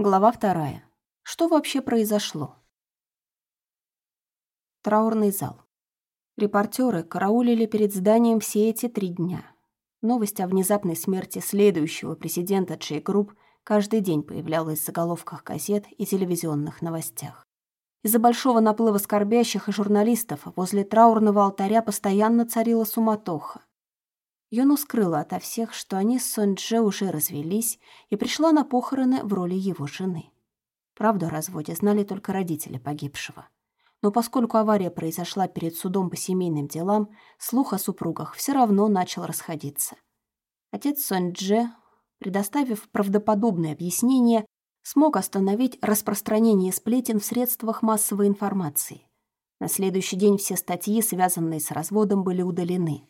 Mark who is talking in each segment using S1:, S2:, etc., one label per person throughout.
S1: Глава вторая. Что вообще произошло? Траурный зал. Репортеры караулили перед зданием все эти три дня. Новость о внезапной смерти следующего президента J Group каждый день появлялась в заголовках газет и телевизионных новостях. Из-за большого наплыва скорбящих и журналистов возле траурного алтаря постоянно царила суматоха. Юну скрыла ото всех, что они с Сонь-Дже уже развелись, и пришла на похороны в роли его жены. Правду о разводе знали только родители погибшего. Но поскольку авария произошла перед судом по семейным делам, слух о супругах все равно начал расходиться. Отец Сонь-Дже, предоставив правдоподобное объяснение, смог остановить распространение сплетен в средствах массовой информации. На следующий день все статьи, связанные с разводом, были удалены.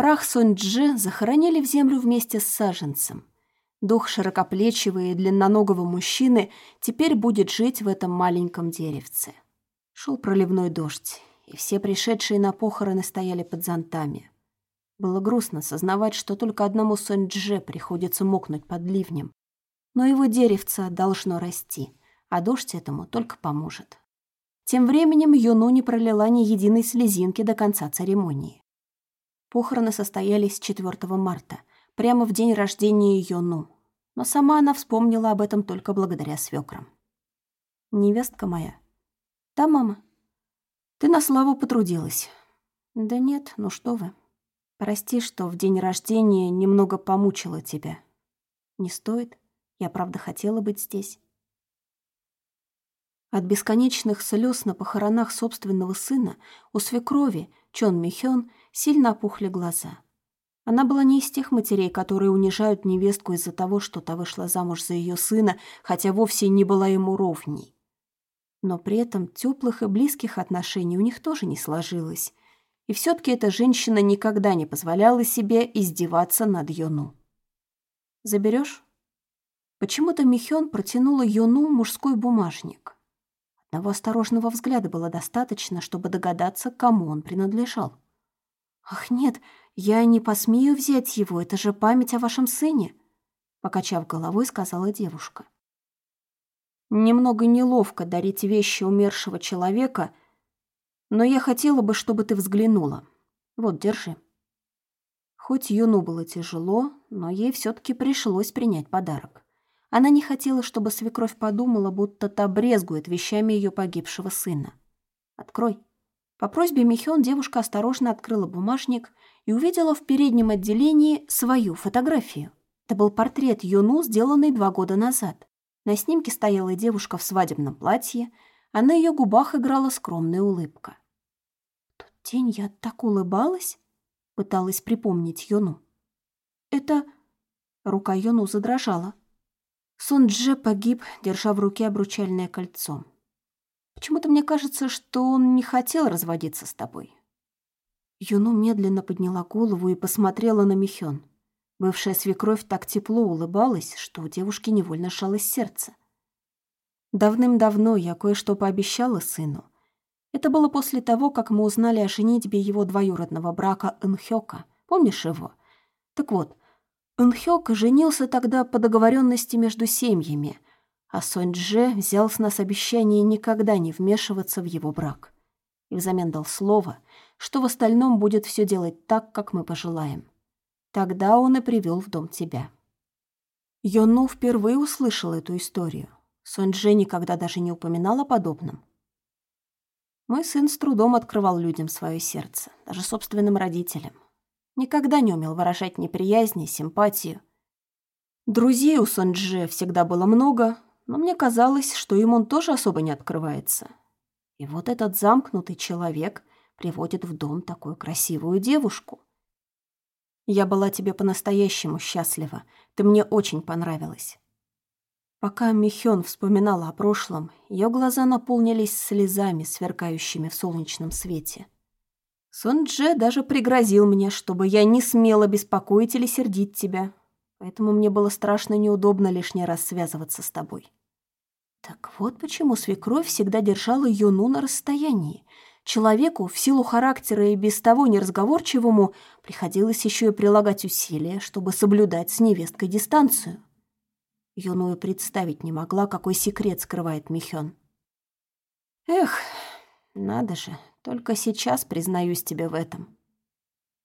S1: Прах Сунь-Джи захоронили в землю вместе с саженцем. Дух широкоплечего и длинноногого мужчины теперь будет жить в этом маленьком деревце. Шел проливной дождь, и все пришедшие на похороны стояли под зонтами. Было грустно сознавать, что только одному Сунь-Дже приходится мокнуть под ливнем. Но его деревце должно расти, а дождь этому только поможет. Тем временем Юну не пролила ни единой слезинки до конца церемонии. Похороны состоялись 4 марта, прямо в день рождения Йону, но сама она вспомнила об этом только благодаря свекрам. «Невестка моя». «Да, мама». «Ты на славу потрудилась». «Да нет, ну что вы. Прости, что в день рождения немного помучила тебя». «Не стоит. Я правда хотела быть здесь». От бесконечных слез на похоронах собственного сына у свекрови Чон Михён сильно опухли глаза. Она была не из тех матерей, которые унижают невестку из-за того, что та вышла замуж за ее сына, хотя вовсе не была ему ровней. Но при этом теплых и близких отношений у них тоже не сложилось. И все-таки эта женщина никогда не позволяла себе издеваться над Йону. «Заберешь?» Почему-то Михён протянула Йону мужской бумажник. Одного осторожного взгляда было достаточно, чтобы догадаться, кому он принадлежал. «Ах, нет, я не посмею взять его, это же память о вашем сыне», покачав головой, сказала девушка. «Немного неловко дарить вещи умершего человека, но я хотела бы, чтобы ты взглянула. Вот, держи». Хоть Юну было тяжело, но ей все таки пришлось принять подарок. Она не хотела, чтобы свекровь подумала, будто та брезгует вещами ее погибшего сына. «Открой», по просьбе Михён девушка осторожно открыла бумажник и увидела в переднем отделении свою фотографию. Это был портрет Юну, сделанный два года назад. На снимке стояла девушка в свадебном платье, а на ее губах играла скромная улыбка. «В тот день я так улыбалась?» — пыталась припомнить Юну. «Это...» — рука Юну задрожала. Сон Дже погиб, держа в руке обручальное кольцо. Почему-то мне кажется, что он не хотел разводиться с тобой». Юну медленно подняла голову и посмотрела на Михён. Бывшая свекровь так тепло улыбалась, что у девушки невольно шалось сердце. Давным-давно я кое-что пообещала сыну. Это было после того, как мы узнали о женитьбе его двоюродного брака Энхёка. Помнишь его? Так вот, Энхёк женился тогда по договоренности между семьями — а Сонь-Дже взял с нас обещание никогда не вмешиваться в его брак. И взамен дал слово, что в остальном будет все делать так, как мы пожелаем. Тогда он и привел в дом тебя. Йону впервые услышал эту историю. Сонь-Дже никогда даже не упоминал о подобном. Мой сын с трудом открывал людям свое сердце, даже собственным родителям. Никогда не умел выражать неприязнь и симпатию. Друзей у Сонь-Дже всегда было много, но мне казалось, что им он тоже особо не открывается. И вот этот замкнутый человек приводит в дом такую красивую девушку. Я была тебе по-настоящему счастлива. Ты мне очень понравилась. Пока Михён вспоминала о прошлом, ее глаза наполнились слезами, сверкающими в солнечном свете. Сон Дже даже пригрозил мне, чтобы я не смела беспокоить или сердить тебя, поэтому мне было страшно неудобно лишний раз связываться с тобой. Так вот почему свекровь всегда держала Юну на расстоянии. Человеку, в силу характера и без того неразговорчивому, приходилось еще и прилагать усилия, чтобы соблюдать с невесткой дистанцию. Юную представить не могла, какой секрет скрывает Михён. «Эх, надо же, только сейчас признаюсь тебе в этом».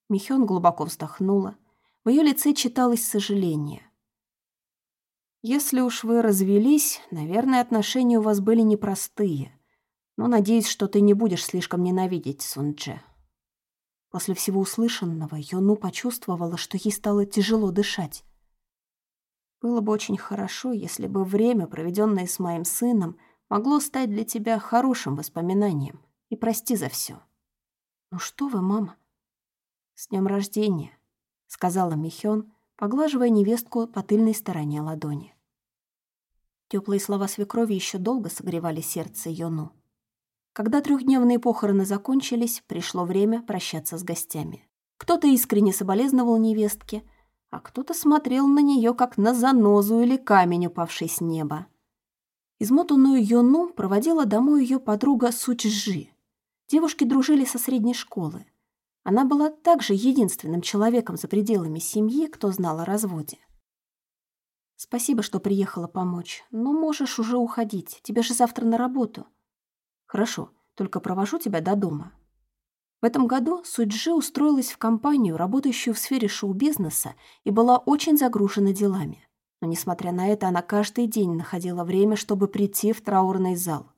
S1: Михён глубоко вздохнула. В ее лице читалось сожаление. «Если уж вы развелись, наверное, отношения у вас были непростые. Но надеюсь, что ты не будешь слишком ненавидеть Сунче». После всего услышанного Йону почувствовала, что ей стало тяжело дышать. Было бы очень хорошо, если бы время, проведенное с моим сыном, могло стать для тебя хорошим воспоминанием. И прости за все. «Ну что вы, мама?» «С днем рождения», — сказала Михён, поглаживая невестку по тыльной стороне ладони. Теплые слова свекрови еще долго согревали сердце Йону. Когда трехдневные похороны закончились, пришло время прощаться с гостями. Кто-то искренне соболезновал невестке, а кто-то смотрел на нее как на занозу или камень, упавший с неба. Измотанную Йону проводила домой ее подруга Сучжи. Девушки дружили со средней школы. Она была также единственным человеком за пределами семьи, кто знал о разводе. «Спасибо, что приехала помочь, но можешь уже уходить. Тебе же завтра на работу». «Хорошо, только провожу тебя до дома». В этом году Суджи устроилась в компанию, работающую в сфере шоу-бизнеса, и была очень загружена делами. Но, несмотря на это, она каждый день находила время, чтобы прийти в траурный зал.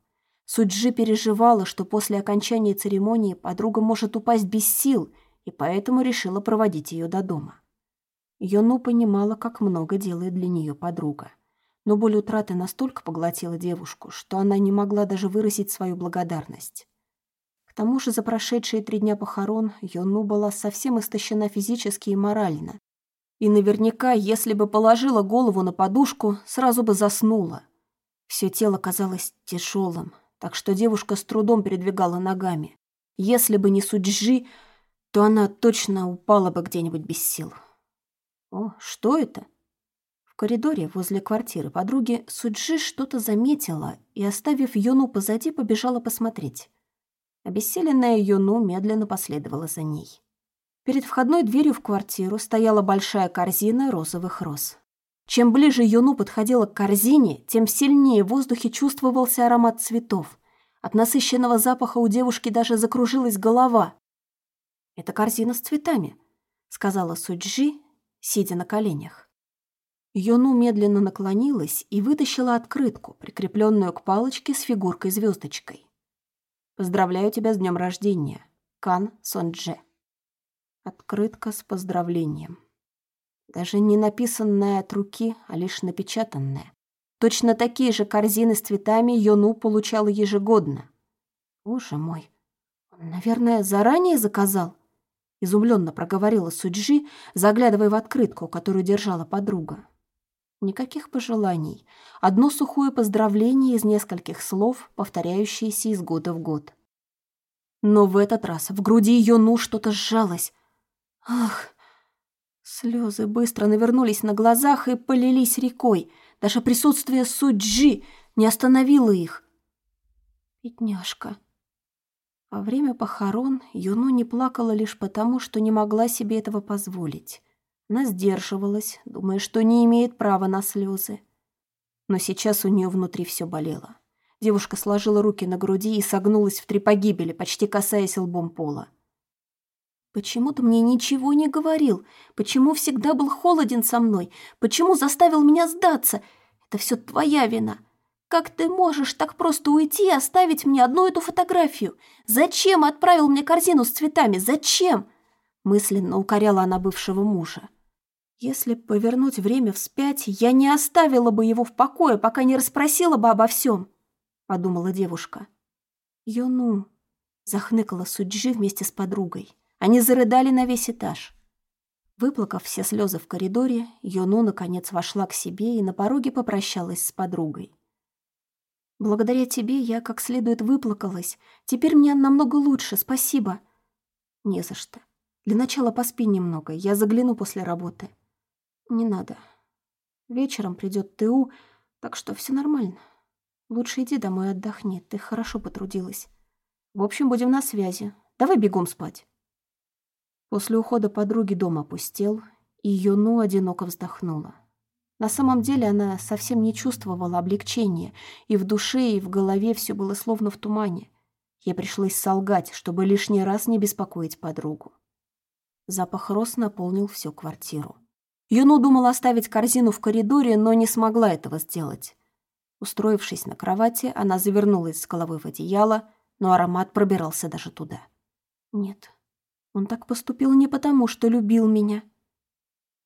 S1: Суджи переживала, что после окончания церемонии подруга может упасть без сил, и поэтому решила проводить ее до дома. Йону понимала, как много делает для нее подруга. Но боль утраты настолько поглотила девушку, что она не могла даже выразить свою благодарность. К тому же за прошедшие три дня похорон Йону была совсем истощена физически и морально. И наверняка, если бы положила голову на подушку, сразу бы заснула. Все тело казалось тяжелым, так что девушка с трудом передвигала ногами. Если бы не Суджи, то она точно упала бы где-нибудь без сил. О, что это? В коридоре возле квартиры подруги Суджи что-то заметила и, оставив Йону позади, побежала посмотреть. Обессиленная Йону медленно последовала за ней. Перед входной дверью в квартиру стояла большая корзина розовых роз. Чем ближе Юну подходила к корзине, тем сильнее в воздухе чувствовался аромат цветов. От насыщенного запаха у девушки даже закружилась голова. «Это корзина с цветами», — сказала Суджи, сидя на коленях. Юну медленно наклонилась и вытащила открытку, прикрепленную к палочке с фигуркой-звездочкой. «Поздравляю тебя с днем рождения, Кан Сондже». Открытка с поздравлением. Даже не написанная от руки, а лишь напечатанная. Точно такие же корзины с цветами Йону получала ежегодно. Боже мой, он, наверное, заранее заказал? Изумленно проговорила Суджи, заглядывая в открытку, которую держала подруга. Никаких пожеланий. Одно сухое поздравление из нескольких слов, повторяющиеся из года в год. Но в этот раз в груди Йону что-то сжалось. Ах, Слезы быстро навернулись на глазах и полились рекой. Даже присутствие Суджи не остановило их. Бедняжка. Во время похорон Юну не плакала лишь потому, что не могла себе этого позволить. Она сдерживалась, думая, что не имеет права на слезы. Но сейчас у нее внутри все болело. Девушка сложила руки на груди и согнулась в три погибели, почти касаясь лбом пола. Почему ты мне ничего не говорил? Почему всегда был холоден со мной? Почему заставил меня сдаться? Это все твоя вина. Как ты можешь так просто уйти и оставить мне одну эту фотографию? Зачем отправил мне корзину с цветами? Зачем? Мысленно укоряла она бывшего мужа. Если повернуть время вспять, я не оставила бы его в покое, пока не расспросила бы обо всем, подумала девушка. Йону, захныкала Суджи вместе с подругой. Они зарыдали на весь этаж. Выплакав все слезы в коридоре, Юну наконец вошла к себе и на пороге попрощалась с подругой. «Благодаря тебе я как следует выплакалась. Теперь мне намного лучше, спасибо». «Не за что. Для начала поспи немного, я загляну после работы». «Не надо. Вечером придет ТУ, так что все нормально. Лучше иди домой отдохни, ты хорошо потрудилась. В общем, будем на связи. Давай бегом спать». После ухода подруги дом опустел, и Юну одиноко вздохнула. На самом деле она совсем не чувствовала облегчения, и в душе, и в голове все было словно в тумане. Ей пришлось солгать, чтобы лишний раз не беспокоить подругу. Запах роз наполнил всю квартиру. Юну думала оставить корзину в коридоре, но не смогла этого сделать. Устроившись на кровати, она завернулась с головой в одеяло, но аромат пробирался даже туда. Нет, он так поступил не потому, что любил меня.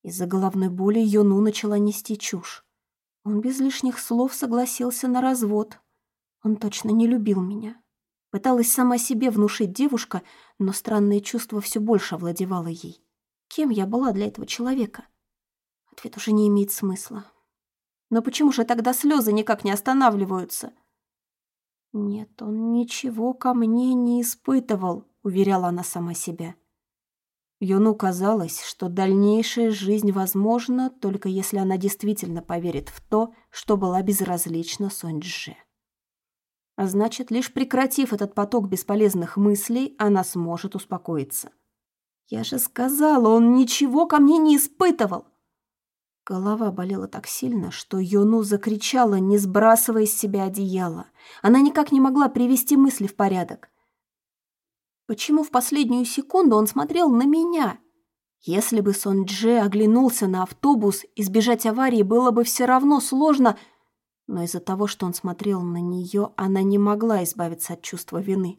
S1: Из-за головной боли Юну начала нести чушь. Он без лишних слов согласился на развод. Он точно не любил меня. Пыталась сама себе внушить девушка, но странное чувство все больше овладевало ей. Кем я была для этого человека? Ответ уже не имеет смысла. Но почему же тогда слезы никак не останавливаются? Нет, он ничего ко мне не испытывал, уверяла она сама себя. Юну казалось, что дальнейшая жизнь возможна, только если она действительно поверит в то, что была безразлична Сонь-Дже. А значит, лишь прекратив этот поток бесполезных мыслей, она сможет успокоиться. «Я же сказала, он ничего ко мне не испытывал!» Голова болела так сильно, что Йону закричала, не сбрасывая с себя одеяло. Она никак не могла привести мысли в порядок. Почему в последнюю секунду он смотрел на меня? Если бы Сон Дже оглянулся на автобус, избежать аварии было бы все равно сложно, но из-за того, что он смотрел на нее, она не могла избавиться от чувства вины.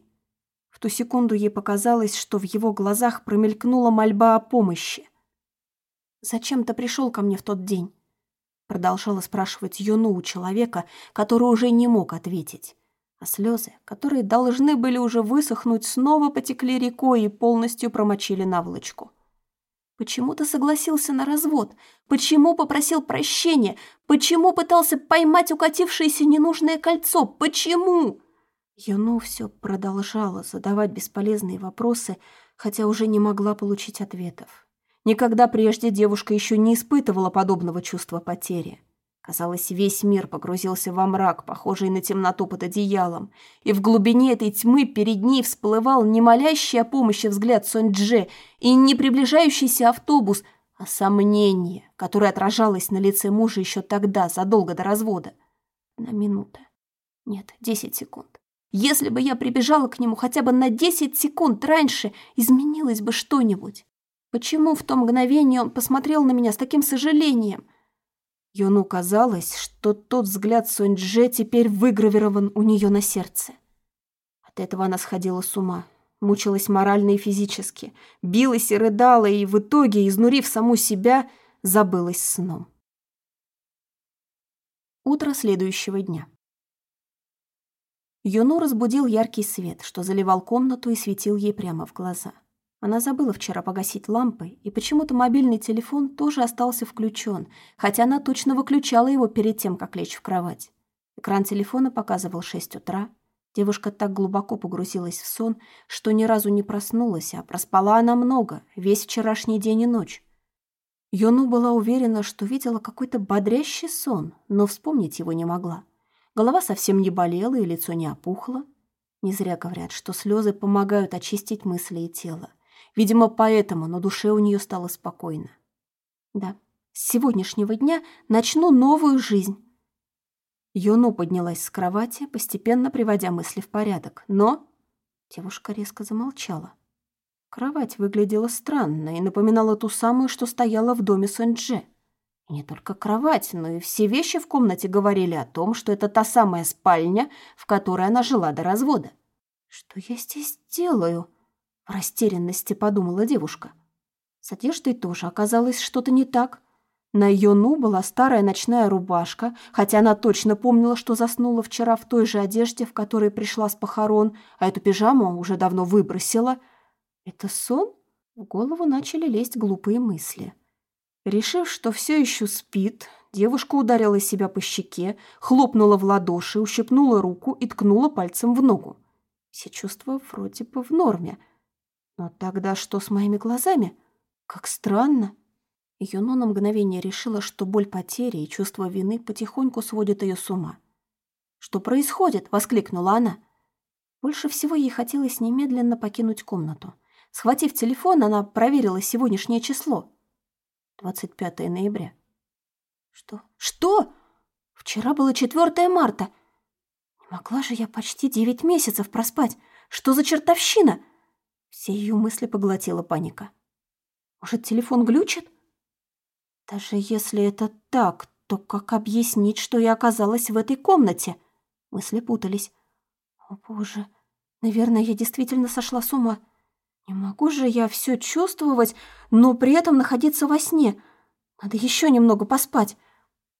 S1: В ту секунду ей показалось, что в его глазах промелькнула мольба о помощи. Зачем ты пришел ко мне в тот день?» Продолжала спрашивать Юну у человека, который уже не мог ответить. А слезы, которые должны были уже высохнуть, снова потекли рекой и полностью промочили наволочку. Почему ты согласился на развод? Почему попросил прощения? Почему пытался поймать укатившееся ненужное кольцо? Почему? Юну все продолжала задавать бесполезные вопросы, хотя уже не могла получить ответов. Никогда прежде девушка еще не испытывала подобного чувства потери. Казалось, весь мир погрузился во мрак, похожий на темноту под одеялом, и в глубине этой тьмы перед ней всплывал не молящий о помощи взгляд Сонь-Дже и не приближающийся автобус, а сомнение, которое отражалось на лице мужа еще тогда, задолго до развода. На минуту. Нет, десять секунд. Если бы я прибежала к нему хотя бы на десять секунд раньше, изменилось бы что-нибудь. Почему в то мгновение он посмотрел на меня с таким сожалением? Юну казалось, что тот взгляд Сонь-Дже теперь выгравирован у нее на сердце. От этого она сходила с ума, мучилась морально и физически, билась и рыдала, и в итоге, изнурив саму себя, забылась сном. Утро следующего дня. Юну разбудил яркий свет, что заливал комнату и светил ей прямо в глаза. Она забыла вчера погасить лампы, и почему-то мобильный телефон тоже остался включен, хотя она точно выключала его перед тем, как лечь в кровать. Экран телефона показывал 6 утра. Девушка так глубоко погрузилась в сон, что ни разу не проснулась, а проспала она много, весь вчерашний день и ночь. Йону была уверена, что видела какой-то бодрящий сон, но вспомнить его не могла. Голова совсем не болела и лицо не опухло. Не зря говорят, что слезы помогают очистить мысли и тело. Видимо, поэтому на душе у нее стало спокойно. Да, с сегодняшнего дня начну новую жизнь. Юну поднялась с кровати, постепенно приводя мысли в порядок, но... Девушка резко замолчала. Кровать выглядела странно и напоминала ту самую, что стояла в доме Сэнджи. И не только кровать, но и все вещи в комнате говорили о том, что это та самая спальня, в которой она жила до развода. «Что я здесь делаю?» В растерянности подумала девушка. С одеждой тоже оказалось что-то не так. На ее ну была старая ночная рубашка, хотя она точно помнила, что заснула вчера в той же одежде, в которой пришла с похорон, а эту пижаму уже давно выбросила. Это сон? В голову начали лезть глупые мысли. Решив, что все еще спит, девушка ударила себя по щеке, хлопнула в ладоши, ущипнула руку и ткнула пальцем в ногу. Все чувства вроде бы в норме — но тогда что с моими глазами? Как странно. Юно на мгновение решила, что боль потери и чувство вины потихоньку сводят ее с ума. «Что происходит?» — воскликнула она. Больше всего ей хотелось немедленно покинуть комнату. Схватив телефон, она проверила сегодняшнее число. 25 ноября. Что? Что? Вчера было 4 марта. Не могла же я почти девять месяцев проспать. Что за чертовщина? Все ее мысли поглотила паника. Может, телефон глючит? Даже если это так, то как объяснить, что я оказалась в этой комнате? Мысли путались. О боже, наверное, я действительно сошла с ума. Не могу же я все чувствовать, но при этом находиться во сне. Надо еще немного поспать.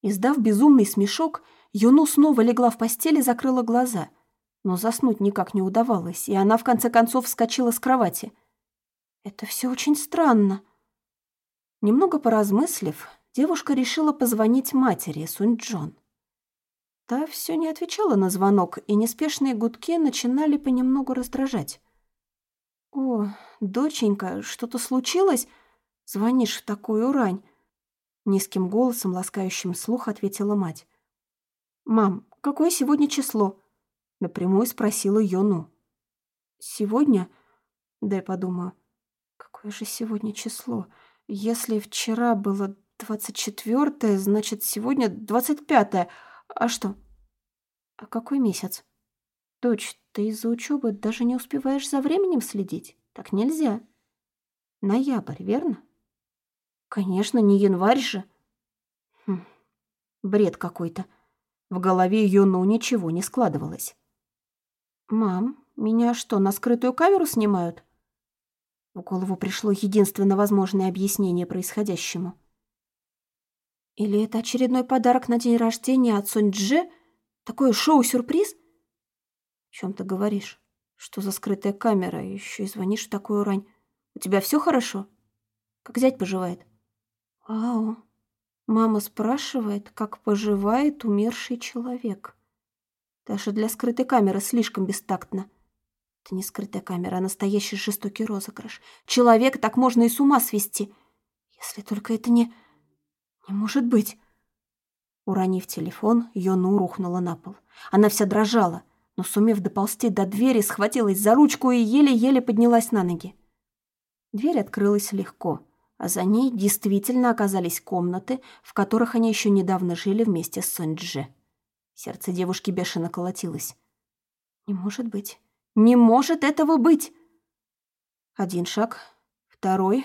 S1: Издав безумный смешок, Юну снова легла в постели и закрыла глаза. Но заснуть никак не удавалось, и она в конце концов вскочила с кровати. Это все очень странно. Немного поразмыслив, девушка решила позвонить матери Сунь-Джон. Та все не отвечала на звонок, и неспешные гудки начинали понемногу раздражать. «О, доченька, что-то случилось? Звонишь в такую рань?» Низким голосом, ласкающим слух, ответила мать. «Мам, какое сегодня число?» Напрямую спросила Йону. «Сегодня?» Дай подумаю. «Какое же сегодня число? Если вчера было двадцать четвертое, значит, сегодня двадцать пятое. А что? А какой месяц? Дочь, ты из-за учебы даже не успеваешь за временем следить. Так нельзя. Ноябрь, верно? Конечно, не январь же. Хм, бред какой-то. В голове Юну ничего не складывалось. «Мам, меня что, на скрытую камеру снимают?» В голову пришло единственно возможное объяснение происходящему. Или это очередной подарок на день рождения от Сонь Дже? Такое шоу-сюрприз? О чем ты говоришь? Что за скрытая камера? Еще и звонишь в такую рань. У тебя все хорошо? Как зять поживает? Вау. Мама спрашивает, как поживает умерший человек. Даже для скрытой камеры слишком бестактно. Это не скрытая камера, а настоящий жестокий розыгрыш. Человек так можно и с ума свести. Если только это не... Не может быть. Уронив телефон, Йону рухнула на пол. Она вся дрожала, но, сумев доползти до двери, схватилась за ручку и еле-еле поднялась на ноги. Дверь открылась легко а за ней действительно оказались комнаты, в которых они еще недавно жили вместе с Сонь-Дже. Сердце девушки бешено колотилось. «Не может быть! Не может этого быть!» Один шаг, второй.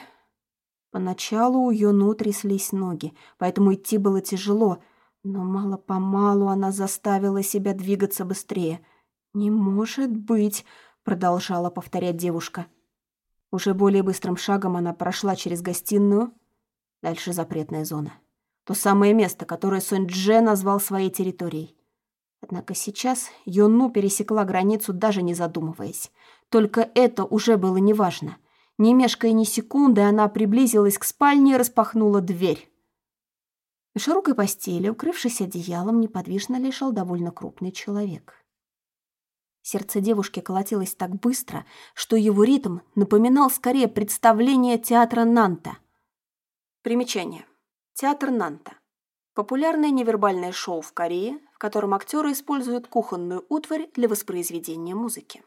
S1: Поначалу у Юну тряслись ноги, поэтому идти было тяжело, но мало-помалу она заставила себя двигаться быстрее. «Не может быть!» — продолжала повторять девушка. Уже более быстрым шагом она прошла через гостиную. Дальше запретная зона. То самое место, которое Сонь-Дже назвал своей территорией. Однако сейчас Йонну пересекла границу, даже не задумываясь. Только это уже было неважно. Не мешкая ни секунды, она приблизилась к спальне и распахнула дверь. На широкой постели, укрывшись одеялом, неподвижно лежал довольно крупный человек. Сердце девушки колотилось так быстро, что его ритм напоминал скорее представление театра Нанта. Примечание. Театр Нанта. Популярное невербальное шоу в Корее, в котором актеры используют кухонную утварь для воспроизведения музыки.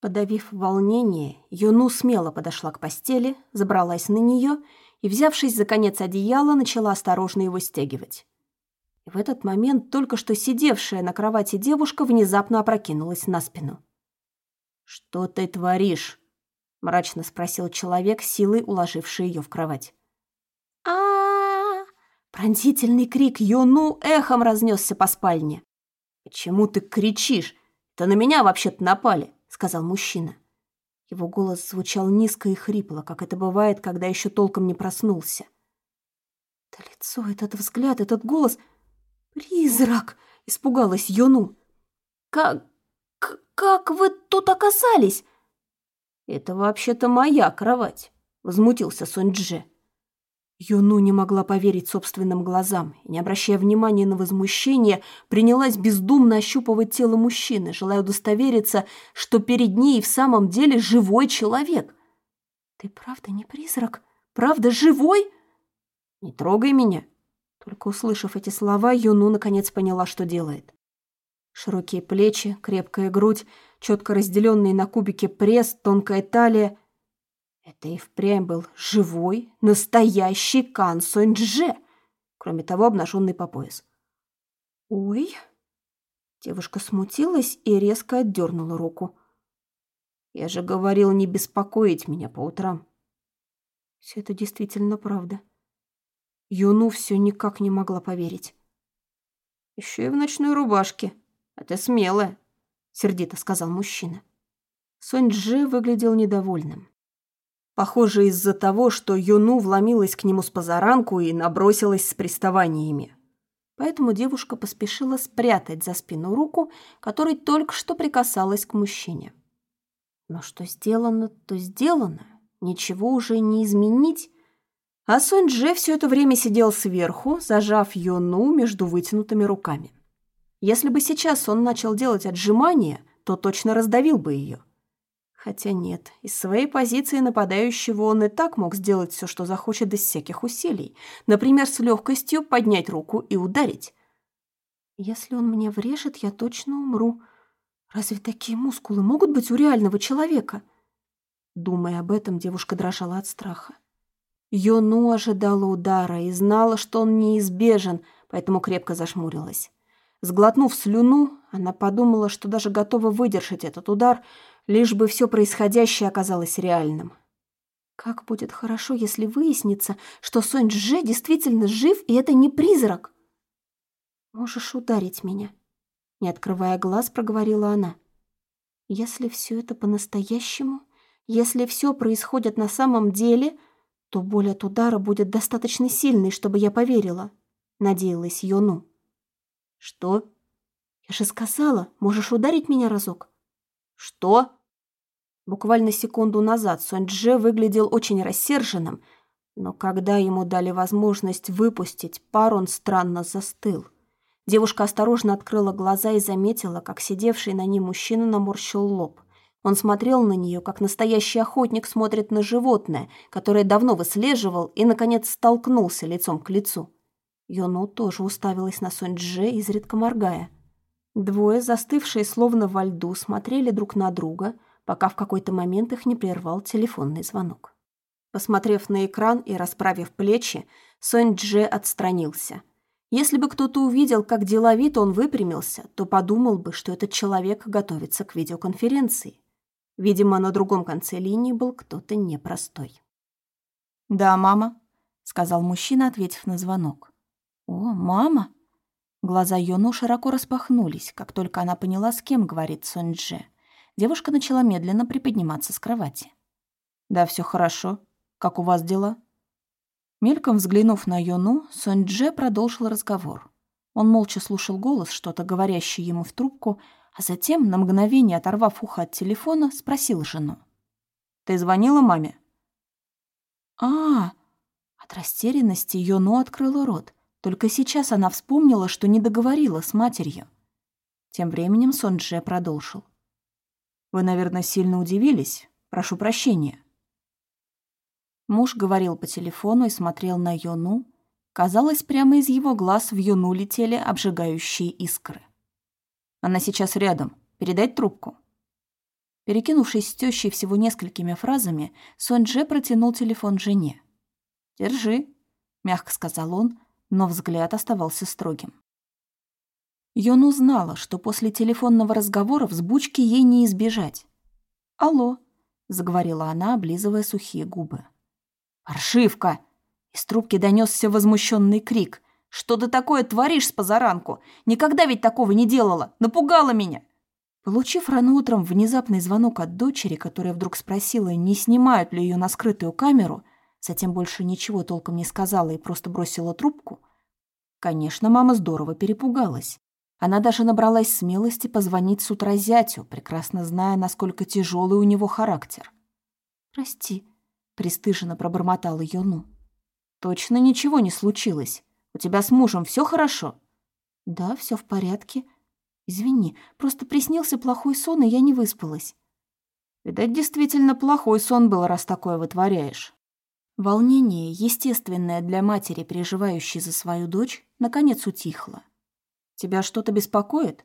S1: Подавив волнение, Юну смело подошла к постели, забралась на нее и, взявшись за конец одеяла, начала осторожно его стягивать. И в этот момент только что сидевшая на кровати девушка внезапно опрокинулась на спину. «Что ты творишь?» — мрачно спросил человек, силой уложивший ее в кровать. а Пронзительный крик Юну эхом разнесся по спальне. «Почему ты кричишь? Это на меня вообще-то напали», — сказал мужчина. Его голос звучал низко и хрипло, как это бывает, когда еще толком не проснулся. Это лицо, этот взгляд, этот голос «Призрак!» — испугалась Йону. «Как... как вы тут оказались?» «Это вообще-то моя кровать», — возмутился Сонь-Дже. Юну не могла поверить собственным глазам и, не обращая внимания на возмущение, принялась бездумно ощупывать тело мужчины, желая удостовериться, что перед ней в самом деле живой человек. «Ты правда не призрак? Правда живой?» «Не трогай меня», только услышав эти слова, Юну наконец поняла, что делает. Широкие плечи, крепкая грудь, четко разделенный на кубики пресс, тонкая талия. Это и впрямь был живой, настоящий Кан Сонь-Дже.
S2: Кроме того, обнаженный по пояс.
S1: «Ой!» Девушка смутилась и резко отдернула руку.
S2: «Я же говорил не беспокоить меня по утрам».
S1: Все это действительно правда. Юну все никак не могла поверить.
S2: Еще и в ночной рубашке. А ты смелая», — сердито сказал мужчина.
S1: Сонь Джи выглядел недовольным.
S2: Похоже, из-за того, что Юну вломилась к нему с позаранку и набросилась с приставаниями.
S1: Поэтому девушка поспешила спрятать за спину руку, которой только что прикасалась к мужчине. Но что сделано, то сделано. Ничего уже не изменить. А Сонь Дже все это время сидел сверху, зажав Юну между вытянутыми руками. Если бы сейчас он начал делать отжимания, то точно раздавил бы ее. Хотя нет, из своей позиции нападающего он и так мог сделать все, что захочет без всяких усилий. Например, с легкостью поднять руку и ударить. Если он мне врежет, я точно умру. Разве такие мускулы могут быть у реального человека? Думая об этом, девушка дрожала от страха. Йону ожидала удара и знала, что он неизбежен, поэтому крепко зашмурилась. Сглотнув слюну, она подумала, что даже готова выдержать этот удар, лишь бы все происходящее оказалось реальным. Как будет хорошо, если выяснится, что Сонь Дже действительно жив, и это не призрак. Можешь ударить меня, не открывая глаз, проговорила она. Если все это по-настоящему, если все происходит на самом деле, то боль от удара будет достаточно сильной, чтобы я поверила, надеялась Йону. Что? Я же сказала, можешь ударить меня разок.
S2: Что?
S1: Буквально секунду назад Сонь-Дже выглядел очень рассерженным, но когда ему дали возможность выпустить пар, он странно застыл. Девушка осторожно открыла глаза и заметила, как сидевший на ней мужчина наморщил лоб. Он смотрел на нее, как настоящий охотник смотрит на животное, которое давно выслеживал и, наконец, столкнулся лицом к лицу. Йону тоже уставилась на Сонь-Дже, изредка моргая. Двое, застывшие словно во льду, смотрели друг на друга — пока в какой-то момент их не прервал телефонный звонок. Посмотрев на экран и расправив плечи, Сонь Дже отстранился. Если бы кто-то увидел, как деловито он выпрямился, то подумал бы, что этот человек готовится к видеоконференции. Видимо, на другом конце линии был кто-то непростой.
S2: «Да, мама», — сказал
S1: мужчина, ответив на звонок. «О, мама!» Глаза Йону широко распахнулись, как только она поняла, с кем говорит Сонь Дже. Девушка начала медленно приподниматься с кровати.
S2: «Да, все хорошо. Как у вас дела?»
S1: Мельком взглянув на Йону, Сонь-Дже продолжил разговор. Он молча слушал голос, что-то говорящее ему в трубку, а затем, на мгновение оторвав ухо от телефона, спросил жену.
S2: «Ты звонила маме?»
S1: а, От растерянности Йону открыла рот. Только сейчас она вспомнила, что не договорила с матерью. Тем временем Сон-Дже продолжил.
S2: Вы, наверное, сильно удивились. Прошу прощения».
S1: Муж говорил по телефону и смотрел на Йону. Казалось, прямо из его глаз в Йону летели обжигающие искры.
S2: «Она сейчас рядом. Передать трубку?»
S1: Перекинувшись с тещей всего несколькими фразами, Сонь-Дже протянул телефон жене.
S2: «Держи», — мягко сказал он, но взгляд оставался строгим.
S1: Йон узнала, что после телефонного разговора взбучки ей не избежать. «Алло», — заговорила она, облизывая сухие губы.
S2: «Паршивка!» Из трубки донесся возмущенный крик. «Что ты такое творишь с позаранку? Никогда ведь такого не делала! Напугала меня!»
S1: Получив рано утром внезапный звонок от дочери, которая вдруг спросила, не снимают ли ее на скрытую камеру, затем больше ничего толком не сказала и просто бросила трубку, конечно, мама здорово перепугалась. Она даже набралась смелости позвонить с утра зятю, прекрасно зная, насколько тяжелый у него характер. «Прости», — пристыженно пробормотала Йону.
S2: «Точно ничего не случилось. У тебя с мужем все хорошо?»
S1: «Да, все в порядке. Извини, просто приснился плохой сон, и я не выспалась».
S2: «Видать, действительно плохой сон был, раз такое вытворяешь».
S1: Волнение, естественное для матери, переживающей за свою дочь, наконец утихло.
S2: Тебя что-то беспокоит?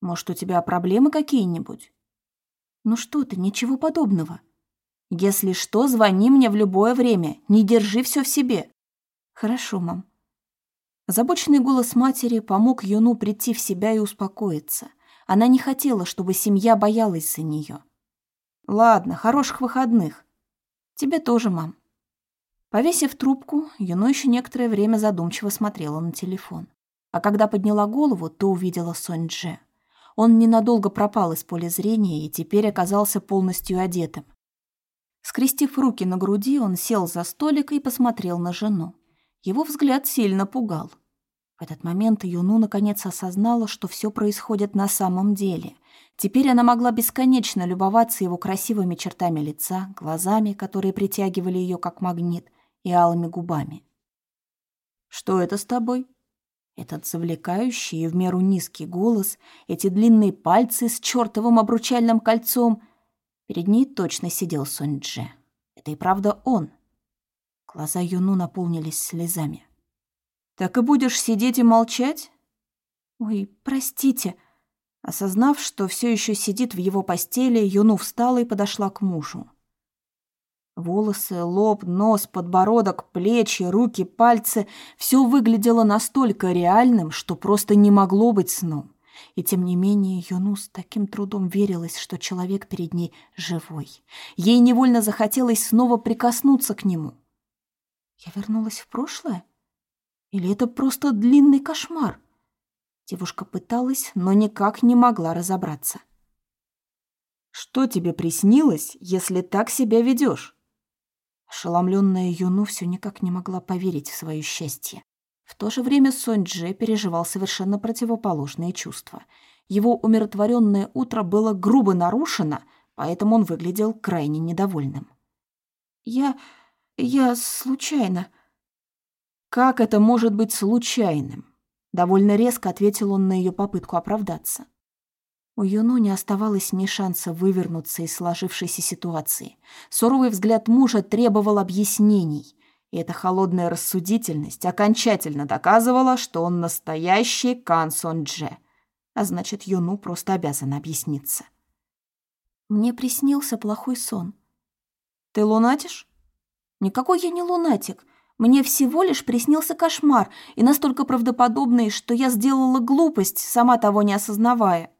S2: Может, у тебя проблемы какие-нибудь?
S1: Ну что ты, ничего подобного.
S2: Если что, звони мне в любое время. Не держи все в себе.
S1: Хорошо, мам. Озабоченный голос матери помог Юну прийти в себя и успокоиться. Она не хотела, чтобы семья боялась за нее. «Ладно, хороших выходных. Тебе тоже, мам». Повесив трубку, Юно еще некоторое время задумчиво смотрела на телефон. А когда подняла голову, то увидела Сонь Дже. Он ненадолго пропал из поля зрения и теперь оказался полностью одетым. Скрестив руки на груди, он сел за столик и посмотрел на жену. Его взгляд сильно пугал. В этот момент Юну наконец осознала, что все происходит на самом деле. Теперь она могла бесконечно любоваться его красивыми чертами лица, глазами, которые притягивали ее как магнит, и алыми губами. «Что это с тобой?» Этот завлекающий и в меру низкий голос, эти длинные пальцы с чертовым обручальным кольцом. Перед ней точно сидел Сонь Дже. Это и правда он. Глаза Юну наполнились слезами. Так и будешь сидеть и молчать? Ой, простите. Осознав, что все еще сидит в его постели, Юну встала и подошла к мужу. Волосы, лоб, нос, подбородок, плечи, руки, пальцы — все выглядело настолько реальным, что просто не могло быть сном. И тем не менее Юну с таким трудом верилась, что человек перед ней живой. Ей невольно захотелось снова прикоснуться к нему. Я вернулась в прошлое? Или это просто длинный кошмар? Девушка пыталась, но никак не могла разобраться. «Что тебе приснилось, если так себя ведешь? Ошеломленная Юну все никак не могла поверить в свое счастье. В то же время Сонь Дже переживал совершенно противоположные чувства. Его умиротворенное утро было грубо нарушено, поэтому он выглядел крайне недовольным. «Я... я случайно...» «Как это может быть случайным?» Довольно резко ответил он на ее попытку оправдаться. У Юну не оставалось ни шанса вывернуться из сложившейся ситуации. Суровый взгляд мужа требовал объяснений, и эта холодная рассудительность окончательно доказывала, что он настоящий Кан Сон Дже, а значит, Юну просто обязан объясниться. «Мне приснился плохой сон». «Ты лунатишь?» «Никакой я не лунатик. Мне всего лишь приснился кошмар, и настолько правдоподобный, что я сделала глупость, сама того не осознавая».